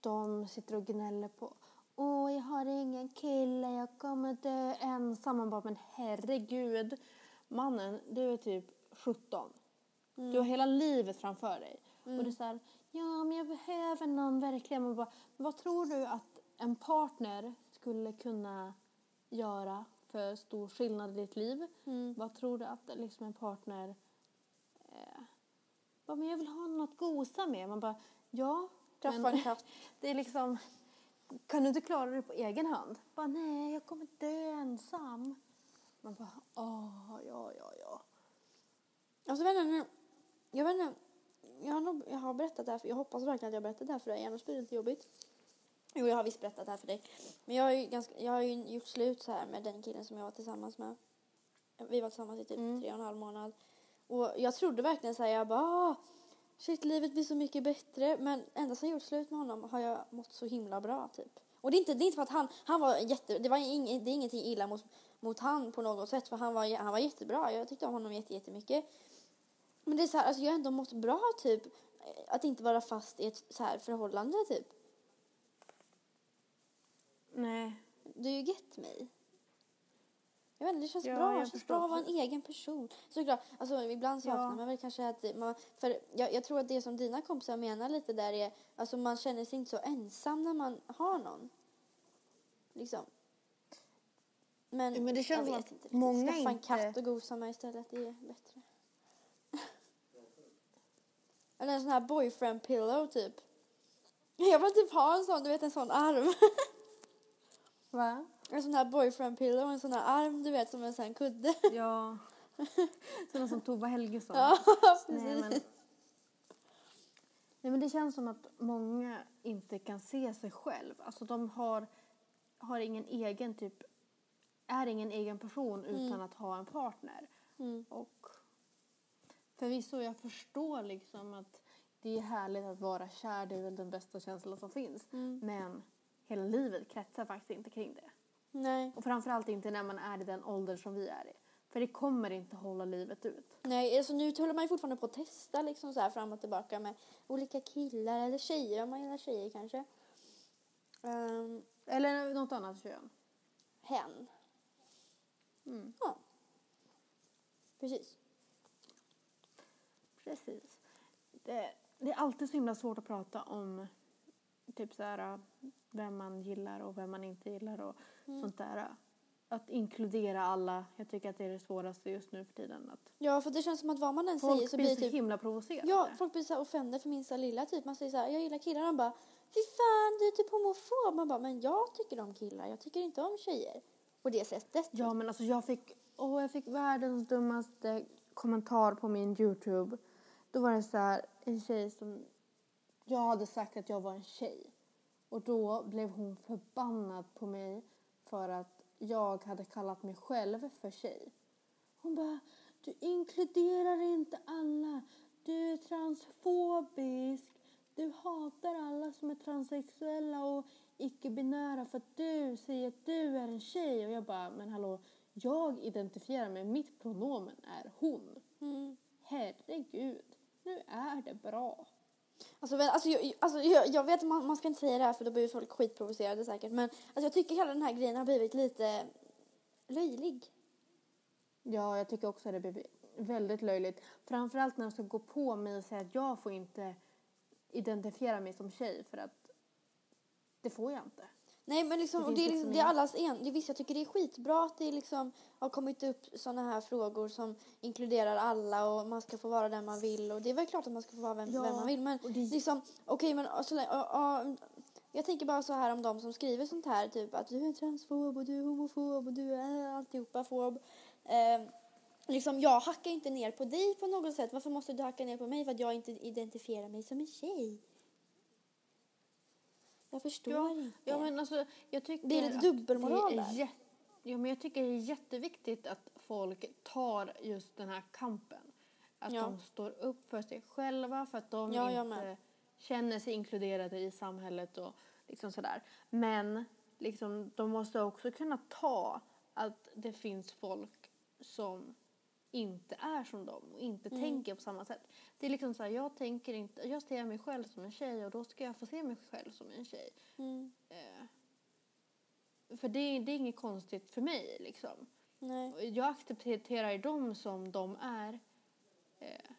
Speaker 2: de sitter och gnäller på Åh, jag har ingen kille, jag kommer dö ensam. Man bara, men herregud. Mannen, du är typ 17. Du har hela livet framför dig. Och det är så här, ja men jag behöver någon verkligen. Man bara, vad tror du att en partner skulle kunna göra för stor skillnad i ditt liv?
Speaker 1: Mm.
Speaker 2: Vad tror du att liksom en partner... Eh, bara, men jag vill ha något gosa med. Man bara, ja.
Speaker 1: Träffa en katt. *laughs*
Speaker 2: Det är liksom... Kan du inte klara det på egen hand? Bara, nej, jag kommer dö ensam. Man bara, åh, ja, ja, ja.
Speaker 1: Alltså vet du, jag vet inte, jag har, nog, jag har berättat det här, för, jag hoppas verkligen att jag har berättat det här för dig, annars blir det lite jobbigt. Jo, jag har visst berättat det här för dig. Men jag har ju, ganska, jag har ju gjort slut så här med den killen som jag var tillsammans med. Vi var tillsammans i typ
Speaker 2: Mm.
Speaker 1: tre och en halv månad. Och jag trodde verkligen så här, jag bara, "Ah, shit livet blir så mycket bättre. Men ända sedan jag gjort slut med honom har jag mått så himla bra typ. Och det är inte, det är inte för att han, han var jätte, det var ing, det är ingenting illa mot, mot han på något sätt för han var, han var jättebra. Jag tyckte om honom jätte, jättemycket. Men det är så här, alltså jag har ändå mått bra typ. Att inte vara fast i ett så här förhållande typ.
Speaker 2: Nej.
Speaker 1: Do you get me? Jag vet inte, det känns
Speaker 2: Ja,
Speaker 1: bra. Det känns bra att vara en egen person. Såklart, alltså ibland saknar
Speaker 2: Ja.
Speaker 1: man väl kanske att man, för jag, jag tror att det som dina kompisar menar lite där är, alltså man känner sig inte så ensam när man har någon. Liksom. Men,
Speaker 2: Men det känns
Speaker 1: jag vet inte
Speaker 2: många
Speaker 1: Skaffa en katt och gosa med istället, det är bättre. *laughs* Eller en sån här boyfriend pillow typ. Jag vill typ ha en sån, du vet en sån arm. *laughs*
Speaker 2: Va?
Speaker 1: En sån här boyfriend pillow, en sån här arm du vet som en sån här kudde. *laughs*
Speaker 2: Ja. Sådana som Tova Helgesson.
Speaker 1: Ja,
Speaker 2: Nej,
Speaker 1: precis.
Speaker 2: men, nej, men det känns som att många inte kan se sig själv. Alltså de har, har ingen egen typ, är ingen egen person utan att ha en partner.
Speaker 1: Mm.
Speaker 2: Och förvisso, jag förstår liksom att det är härligt att vara kär, det är väl den bästa känslan som finns.
Speaker 1: Mm.
Speaker 2: Men hela livet kretsar faktiskt inte kring det.
Speaker 1: Nej.
Speaker 2: Och framförallt inte när man är i den ålder som vi är i. För det kommer inte hålla livet ut.
Speaker 1: Nej, alltså nu håller man ju fortfarande på att testa liksom så här fram och tillbaka med olika killar eller tjejer om man gillar tjejer kanske. Um,
Speaker 2: Eller något annat kön.
Speaker 1: hen.
Speaker 2: Mm.
Speaker 1: Ja. Precis.
Speaker 2: Precis. Det, det är alltid så himla svårt att prata om typ så här, vem man gillar och vem man inte gillar och sånt där. Att inkludera alla. Jag tycker att det är det svåraste just nu för tiden. Att
Speaker 1: Ja, för det känns som att vad man än säger
Speaker 2: folk
Speaker 1: så
Speaker 2: blir
Speaker 1: blir
Speaker 2: så
Speaker 1: det typ...
Speaker 2: himla provocerade.
Speaker 1: Ja, folk blir så offender för minsta lilla typ. Man säger så här, jag gillar killar. De bara, fy fan du är typ homofob. Man bara, men jag tycker om killar. Jag tycker inte om tjejer. På det sättet.
Speaker 2: Ja, men alltså jag fick, åh, jag fick världens dummaste kommentar på min Youtube. Då var det så här, en tjej som... Jag hade sagt att jag var en tjej. Och då blev hon förbannad på mig för att jag hade kallat mig själv för tjej. Hon bara, du inkluderar inte alla. Du är transfobisk. Du hatar alla som är transsexuella och icke-binära för att du säger att du är en tjej. Och jag bara, men hallå, jag identifierar mig, mitt pronomen är hon.
Speaker 1: Mm.
Speaker 2: Herregud, nu är det bra.
Speaker 1: Alltså, men, alltså, jag, alltså, jag, jag vet att man, man ska inte säga det här för då blir folk skitprovocerade säkert. Men alltså, jag tycker hela den här grejen har blivit lite löjlig.
Speaker 2: Ja, jag tycker också att det blir väldigt löjligt. Framförallt när de ska gå på mig och säga att jag får inte identifiera mig som tjej för att det får jag inte.
Speaker 1: Nej men liksom,
Speaker 2: Det
Speaker 1: och det är,
Speaker 2: liksom
Speaker 1: liksom, det är
Speaker 2: inget-
Speaker 1: allas en. Det, visst, jag tycker det är skitbra att det liksom har kommit upp sådana här frågor som inkluderar alla och man ska få vara den man vill. Och det är väl klart att man ska få vara vem,
Speaker 2: Ja,
Speaker 1: vem man vill. Men
Speaker 2: det-
Speaker 1: liksom, okej men alltså, jag tänker bara så här om de som skriver sånt här, typ att du är transfob och du är homofob och du är alltihopa fob. Eh, liksom, jag hackar inte ner på dig på något sätt. Varför måste du hacka ner på mig för att jag inte identifierar mig som en tjej? Jag förstår
Speaker 2: Ja,
Speaker 1: inte.
Speaker 2: Ja, men alltså, jag tycker
Speaker 1: Det är lite dubbelmoral där.
Speaker 2: jät- Ja, men jag tycker det är jätteviktigt att folk tar just den här kampen. Att
Speaker 1: Ja.
Speaker 2: de står upp för sig själva för att de
Speaker 1: Ja,
Speaker 2: inte känner sig inkluderade i samhället och liksom sådär. Men liksom, de måste också kunna ta att det finns folk som inte är som dem och inte
Speaker 1: Mm.
Speaker 2: tänker på samma sätt. Det är liksom så här, jag tänker inte, jag ser mig själv som en tjej och då ska jag få se mig själv som en tjej.
Speaker 1: Mm.
Speaker 2: Eh, för det, det är inget konstigt för mig liksom.
Speaker 1: Nej.
Speaker 2: Jag accepterar dem som de är. Eh,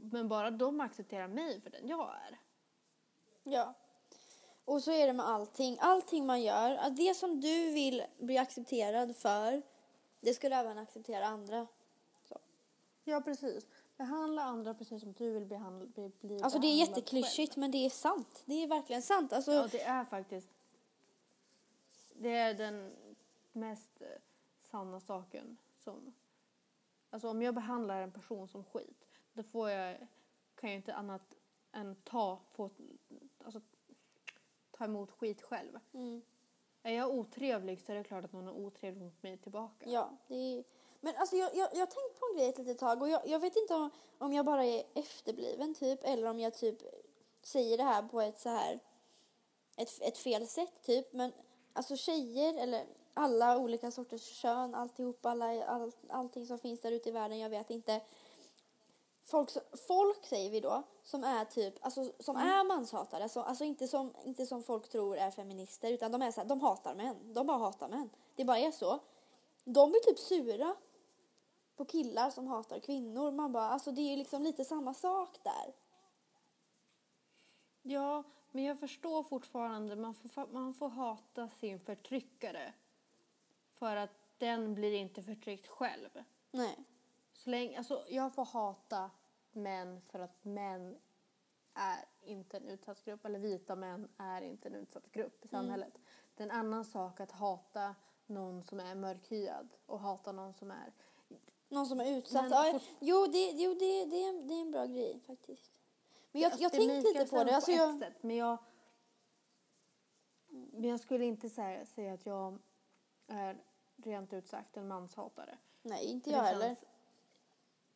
Speaker 2: Men bara de accepterar mig för den jag är.
Speaker 1: Ja. Och så är det med allting. Allting man gör, att det som du vill bli accepterad för, det ska du även acceptera andra.
Speaker 2: Ja, precis. Behandla andra precis som du vill behandla, bli, bli
Speaker 1: Alltså det är
Speaker 2: behandlad
Speaker 1: jätteklyschigt
Speaker 2: själv.
Speaker 1: men det är sant. Det är verkligen sant. Alltså,
Speaker 2: Ja, det är faktiskt... Det är den mest eh, sanna saken som... Alltså om jag behandlar en person som skit, då får jag, kan jag inte annat än ta, på, alltså, ta emot skit själv.
Speaker 1: mm,
Speaker 2: Är jag otrevlig så är det klart att någon är otrevlig mot mig tillbaka.
Speaker 1: ja, det är... Men alltså jag, jag, jag har tänkt på en grej ett litet tag och jag, jag vet inte om, om jag bara är efterbliven typ eller om jag typ säger det här på ett så här ett, ett fel sätt typ. Men alltså tjejer eller alla olika sorters kön alltihop alla, all, allting som finns där ute i världen jag vet inte. Folk, folk säger vi då som är typ alltså som är manshatare så, alltså inte som, inte som folk tror är feminister utan de är så här, de hatar män. De bara hatar män. Det bara är så. De blir typ sura på killar som hatar kvinnor man bara alltså det är liksom lite samma sak där
Speaker 2: Ja, men jag förstår fortfarande. Man får, man får hata sin förtryckare. För att den blir inte förtryckt själv.
Speaker 1: nej
Speaker 2: Så länge, alltså, jag får hata män för att män är inte en utsatt grupp. Eller vita män är inte en utsatt grupp i samhället. Det är en annan sak att hata någon som är mörkhyad och hata någon som är...
Speaker 1: Någon som är utsatt.
Speaker 2: Men
Speaker 1: Ja, jo, det, jo det, det, är en, det är en bra grej faktiskt. Men jag,
Speaker 2: Alltså,
Speaker 1: jag tänkte lite på det. Alltså
Speaker 2: på
Speaker 1: jag,
Speaker 2: sätt, men jag... Men jag skulle inte säga, säga att jag är rent ut sagt en manshatare.
Speaker 1: nej, inte jag
Speaker 2: det
Speaker 1: heller.
Speaker 2: Känns,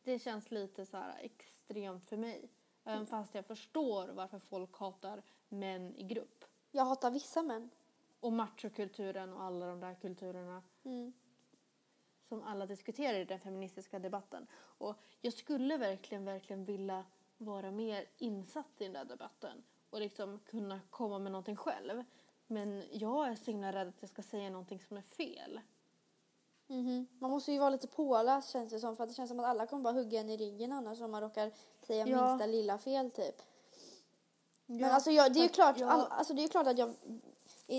Speaker 2: det känns lite så här extremt för mig. Även fast jag förstår varför folk hatar män i grupp.
Speaker 1: Jag hatar vissa män.
Speaker 2: Och machokulturen och alla de där kulturerna
Speaker 1: Mm.
Speaker 2: Som alla diskuterar i den feministiska debatten. Och jag skulle verkligen, verkligen vilja vara mer insatt i den där debatten och liksom kunna komma med någonting själv. Men jag är så himla rädd att jag ska säga någonting som är fel.
Speaker 1: Mhm. Man måste ju vara lite påläst känns det som. För att det känns som att alla kommer bara hugga en i ryggen annars om man råkar säga
Speaker 2: Ja.
Speaker 1: minsta lilla fel typ. Men
Speaker 2: Ja,
Speaker 1: alltså jag, det är ju klart,
Speaker 2: jag-
Speaker 1: all, alltså det är ju klart att jag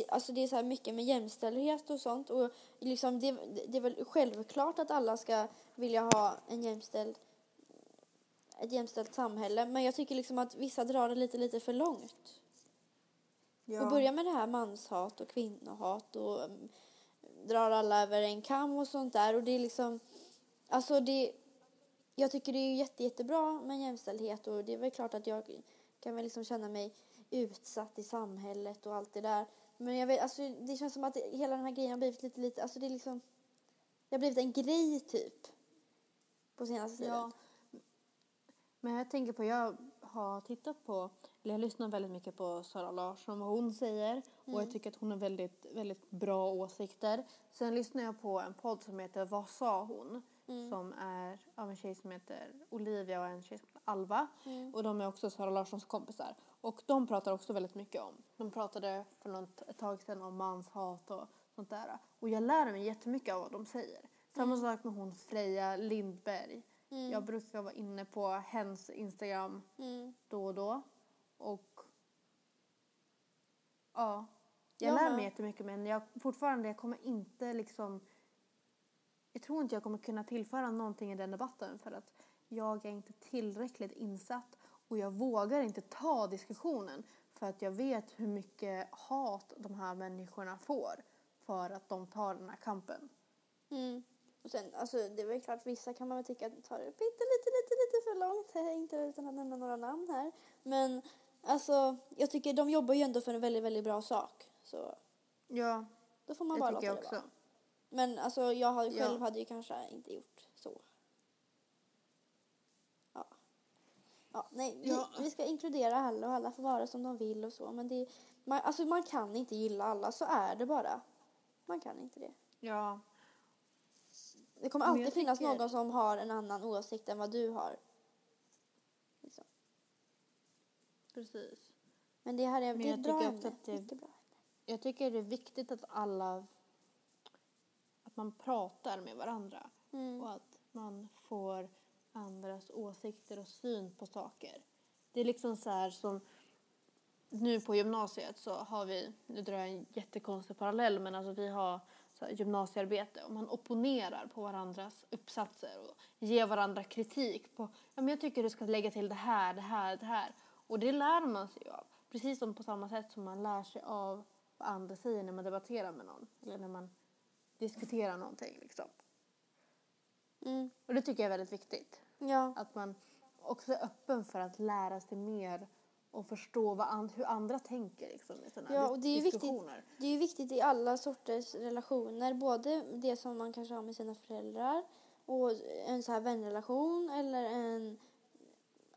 Speaker 1: Alltså det är så här mycket med jämställdhet och sånt och liksom det, det är väl självklart att alla ska vilja ha en jämställd ett jämställt samhälle men jag tycker liksom att vissa drar det lite lite för långt.
Speaker 2: ja.
Speaker 1: Och börjar med det här manshat och kvinnohat och um, drar alla över en kam och sånt där och det är liksom alltså det jag tycker det är jätte, jättebra med jämställdhet och det är väl klart att jag kan väl liksom känna mig utsatt i samhället och allt det där. Men jag vet, alltså det känns som att det, hela den här grejen har blivit lite, lite, alltså det är liksom, det har blivit en grej typ. På senaste tiden.
Speaker 2: Ja. Men jag tänker på, jag har tittat på, eller jag lyssnar väldigt mycket på Sara Larsson, vad hon säger. Och jag tycker att hon har väldigt, väldigt bra åsikter. Sen lyssnar jag på en podd som heter Vad sa hon? Som är av en tjej som heter Olivia och en tjej som heter Alva. Och de är också Sara Larssons kompisar. Och de pratar också väldigt mycket om, de pratade för något, ett tag sedan om manshat och sånt där. Och jag lär mig jättemycket av vad de säger. Samma sak med hon Freja Lindberg. Jag brukar vara inne på hennes Instagram
Speaker 1: Mm.
Speaker 2: då och då. Och ja, jag
Speaker 1: Jag
Speaker 2: lär mig jättemycket men jag fortfarande, jag kommer inte liksom jag tror inte jag kommer kunna tillföra någonting i den debatten för att jag är inte tillräckligt insatt och jag vågar inte ta diskussionen för att jag vet hur mycket hat de här människorna får för att de tar den här kampen.
Speaker 1: Mm. Och sen, alltså det är väl klart, vissa kan man väl tycka tar det lite, lite, lite, lite för långt. Inte utan att nämna några namn här. Men alltså, jag tycker de jobbar ju ändå för en väldigt, väldigt bra sak. Så
Speaker 2: Ja,
Speaker 1: då får man
Speaker 2: det
Speaker 1: bara
Speaker 2: tycker
Speaker 1: låta
Speaker 2: jag
Speaker 1: det
Speaker 2: också.
Speaker 1: vara. Men alltså jag hade,
Speaker 2: Ja.
Speaker 1: själv hade ju kanske inte gjort så. Ja. Ja, nej, vi,
Speaker 2: Ja.
Speaker 1: vi ska inkludera alla och alla får vara som de vill och så. Men det, man, alltså man kan inte gilla alla, så är det bara. Man kan inte det.
Speaker 2: Ja,
Speaker 1: Det kommer alltid
Speaker 2: jag
Speaker 1: finnas
Speaker 2: tycker-
Speaker 1: någon som har en annan åsikt än vad du har. Liksom.
Speaker 2: precis.
Speaker 1: Men det här är,
Speaker 2: Men
Speaker 1: det är
Speaker 2: jag
Speaker 1: ett bra
Speaker 2: tycker
Speaker 1: ämne.
Speaker 2: det-
Speaker 1: Mycket bra.
Speaker 2: Jag tycker det är viktigt att alla att man pratar med varandra
Speaker 1: Mm.
Speaker 2: och att man får andras åsikter och syn på saker. Det är liksom så här som nu på gymnasiet så har vi, nu drar jag en jättekonstig parallell, men alltså vi har så här gymnasiearbete och man opponerar på varandras uppsatser och ger varandra kritik på, ja men jag tycker du ska lägga till det här, det här, det här. Och det lär man sig av. Precis som på samma sätt som man lär sig av vad andra säger när man debatterar med någon. Eller när man diskuterar någonting liksom.
Speaker 1: Mm.
Speaker 2: Och det tycker jag är väldigt viktigt.
Speaker 1: Ja.
Speaker 2: Att man också är öppen för att lära sig mer och förstå vad an- hur andra tänker liksom, i sådana
Speaker 1: Ja, och det är ju viktigt.
Speaker 2: diskussioner.
Speaker 1: Det är ju viktigt i alla sorters relationer. Både det som man kanske har med sina föräldrar och en så här vänrelation eller en,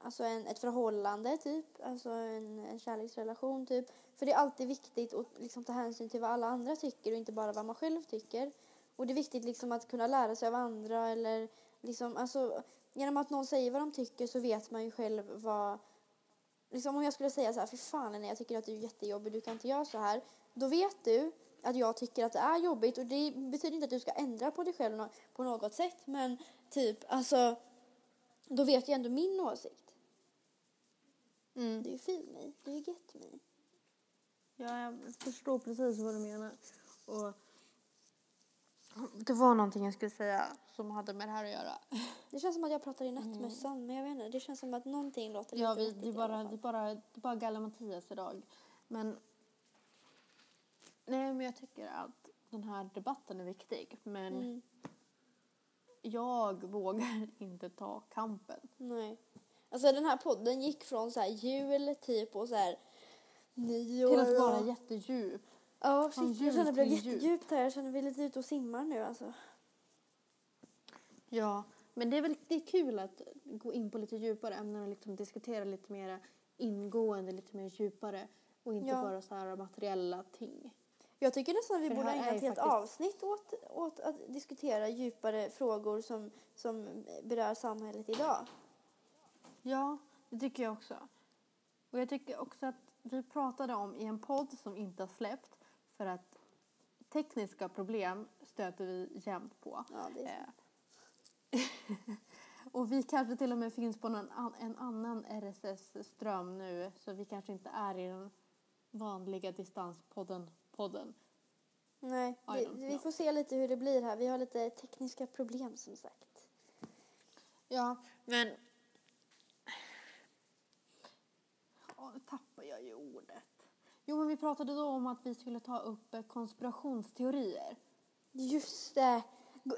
Speaker 1: alltså en, ett förhållande typ. Alltså en, en kärleksrelation typ. För det är alltid viktigt att liksom ta hänsyn till vad alla andra tycker och inte bara vad man själv tycker. Och det är viktigt liksom att kunna lära sig av andra eller liksom, alltså genom att någon säger vad de tycker så vet man ju själv vad liksom om jag skulle säga så här, för fan Linnea, jag tycker att du är jättejobbig, du kan inte göra så här. Då vet du att jag tycker att det är jobbigt och det betyder inte att du ska ändra på dig själv på något sätt. Men typ, alltså, då vet jag ändå min åsikt.
Speaker 2: Mm.
Speaker 1: Det är ju feel me, det är ju get me.
Speaker 2: Ja, jag förstår precis vad du menar. Och det var någonting jag skulle säga som hade med det här att göra.
Speaker 1: Det känns som att jag pratar i nattmössan, men jag vet inte, det känns som att någonting låter
Speaker 2: Ja,
Speaker 1: lite
Speaker 2: vi, det, är bara, det, är bara, det är bara Galle Mattias idag. Men, nej, men jag tycker att den här debatten är viktig. Men
Speaker 1: Mm,
Speaker 2: jag vågar *laughs* inte ta kampen.
Speaker 1: nej. Alltså den här podden gick från så här jul typ och så här nyår
Speaker 2: Till att vara jättedjup.
Speaker 1: Ja, shit, jag känner det blev jättedjupt här. Jag känner vi är lite ute och simmar nu alltså.
Speaker 2: Ja, men det är väl det är kul att gå in på lite djupare ämnen och liksom diskutera lite mer ingående, lite mer djupare och inte
Speaker 1: Ja.
Speaker 2: bara så här materiella ting.
Speaker 1: Jag tycker nästan att vi
Speaker 2: För
Speaker 1: borde ägna ett helt
Speaker 2: faktiskt-
Speaker 1: avsnitt åt, åt att diskutera djupare frågor som, som berör samhället idag.
Speaker 2: Ja, det tycker jag också. Och jag tycker också att vi pratade om i en podd som inte har släppt för att tekniska problem stöter vi jämt på.
Speaker 1: Ja, det är
Speaker 2: Eh, *laughs* och vi kanske till och med finns på någon an, en annan RSS-ström nu så vi kanske inte är i den vanliga distanspodden. Podden.
Speaker 1: Nej, vi, vi får se lite hur det blir här. Vi har lite tekniska problem som sagt.
Speaker 2: Ja, men... Åh, nu tappar jag ju ordet. Jo, men vi pratade då om att vi skulle ta upp eh, konspirationsteorier.
Speaker 1: Just det!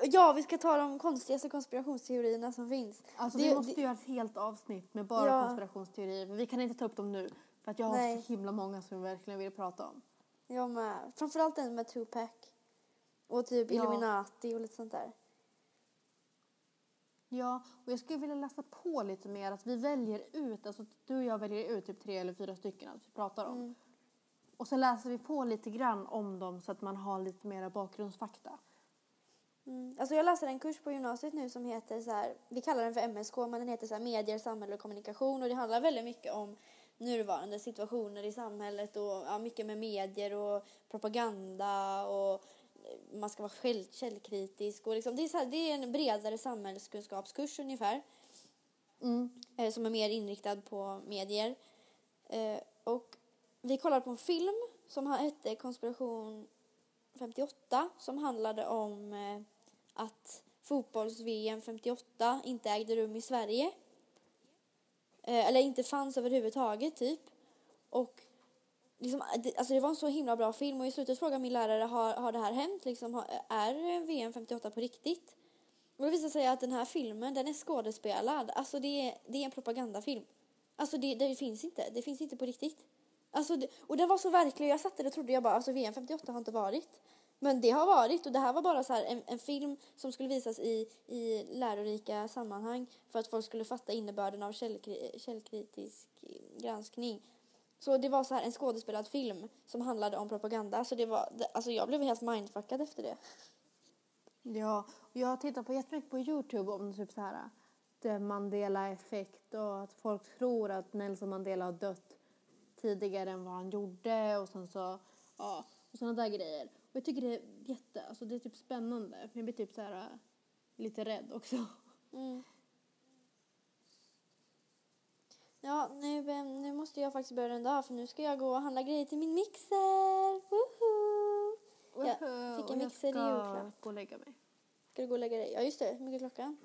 Speaker 1: Ja, vi ska ta de konstigaste konspirationsteorierna som finns.
Speaker 2: Alltså
Speaker 1: Det-
Speaker 2: vi måste
Speaker 1: det-
Speaker 2: göra ett helt avsnitt med bara
Speaker 1: Ja.
Speaker 2: konspirationsteorier. Vi kan inte ta upp dem nu. För att jag har
Speaker 1: Nej.
Speaker 2: så himla många som vi verkligen vill prata om.
Speaker 1: Jag med. Framförallt den med Tupac. Och typ
Speaker 2: Ja.
Speaker 1: Illuminati och lite sånt där.
Speaker 2: Ja, och jag skulle vilja läsa på lite mer att vi väljer ut, alltså du och jag väljer ut typ tre eller fyra stycken att vi pratar om.
Speaker 1: Mm.
Speaker 2: Och så läser vi på lite grann om dem så att man har lite mera bakgrundsfakta.
Speaker 1: Mm. Alltså jag läser en kurs på gymnasiet nu som heter så här, vi kallar den för MSK, men den heter så här medier, samhälle och kommunikation och det handlar väldigt mycket om nuvarande situationer i samhället och ja, mycket med medier och propaganda och man ska vara själv, källkritisk och liksom, det, är så här, det är en bredare samhällskunskapskurs ungefär
Speaker 2: Mm.
Speaker 1: eh, som är mer inriktad på medier. Eh, och vi kollade på en film som hette Konspiration 58 som handlade om eh, att fotbolls-VM 58 inte ägde rum i Sverige. Eh, eller inte fanns överhuvudtaget typ. Och liksom, det, alltså det var en så himla bra film och i slutet frågade min lärare har, har det här hänt? Liksom, är VM 58 på riktigt? Och det visade sig att den här filmen den är skådespelad. Alltså det är, det är en propagandafilm. Alltså det, det finns inte. Det finns inte på riktigt. Alltså och den var så verklig. Jag satt där och trodde jag bara, alltså VM 58 har inte varit. Men det har varit och det här var bara så här en, en film som skulle visas i, i lärorika sammanhang för att folk skulle fatta innebörden av källkri, källkritisk granskning. Så det var så här en skådespelad film som handlade om propaganda. Så det var, det, alltså jag blev helt mindfuckad efter det.
Speaker 2: Ja, och jag har tittat på jättemycket på Youtube om typ så här eh, Mandela-effekt och att folk tror att Nelson Mandela har dött tidigare än vad han gjorde och sen så, ja, och sådana där grejer. Och jag tycker det är jätte, alltså det är typ spännande. Men jag blir typ så här lite rädd också.
Speaker 1: Mm. Ja, nu, eh, nu måste jag faktiskt börja runda av för nu ska jag gå och handla grejer till min mixer. Woho! Jag fick en mixer i
Speaker 2: Jag
Speaker 1: julklapp.
Speaker 2: ska gå och lägga mig.
Speaker 1: Ska du gå och lägga dig? Ja, just det. Hur mycket är klockan?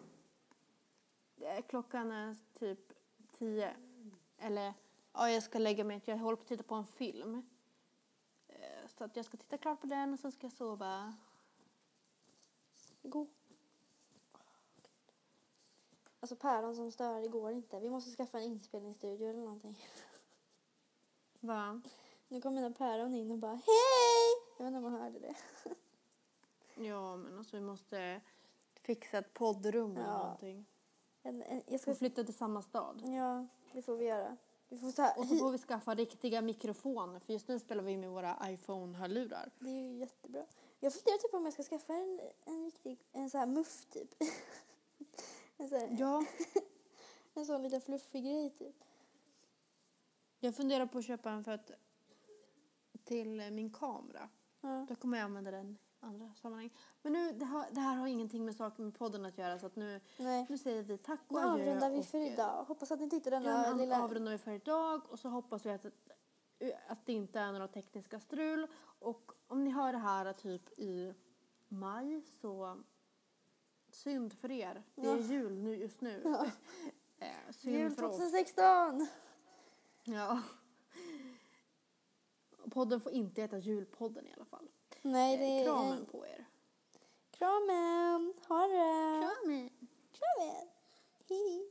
Speaker 2: Eh, Klockan är typ tio. Eller, ja, jag ska lägga mig. Jag håller på att titta på en film. Eh, Så att jag ska titta klart på den och sen ska jag sova.
Speaker 1: Gå. Alltså päron som stör, det går inte. Vi måste skaffa en inspelningsstudio eller någonting. *laughs*
Speaker 2: Va?
Speaker 1: Nu kom mina päron in och bara hej! Jag vet inte om man hörde det. *laughs*
Speaker 2: Ja, men alltså vi måste fixa ett poddrum eller
Speaker 1: Ja.
Speaker 2: någonting.
Speaker 1: En, en, jag ska...
Speaker 2: Och flytta till samma stad.
Speaker 1: Ja, det får vi göra. Vi får så här...
Speaker 2: Och så får vi skaffa riktiga mikrofoner för just nu spelar vi med våra iPhone-hörlurar.
Speaker 1: Det är ju jättebra. Jag funderar typ om jag ska skaffa en, en riktig, en så här muff typ. *laughs* en, så här,
Speaker 2: Ja. *laughs*
Speaker 1: en sån liten fluffig grej typ.
Speaker 2: Jag funderar på att köpa en för att till min kamera.
Speaker 1: Ja.
Speaker 2: Då kommer jag använda den andra sammanhang. Men nu, det, har, det här har ingenting med saker med podden att göra så att nu,
Speaker 1: Nej.
Speaker 2: nu säger vi tack
Speaker 1: Nu
Speaker 2: och adjö.
Speaker 1: avrundar vi
Speaker 2: och,
Speaker 1: för idag. Hoppas att ni tyckte
Speaker 2: Ja,
Speaker 1: denna
Speaker 2: nu
Speaker 1: lilla...
Speaker 2: avrundar vi för idag och så hoppas vi att, att det inte är några tekniska strul. Och om ni hör det här typ i maj så synd för er. Det är
Speaker 1: Ja.
Speaker 2: jul nu just nu. *laughs*
Speaker 1: Ja.
Speaker 2: Eh, synd
Speaker 1: Jul
Speaker 2: för oss.
Speaker 1: 2016!
Speaker 2: Ja. Podden får inte heta julpodden i alla fall.
Speaker 1: Nej, det
Speaker 2: Eh,
Speaker 1: är...
Speaker 2: Kramen på er.
Speaker 1: Kramen! Ha det!
Speaker 2: Kramen.
Speaker 1: Kramen! Hej!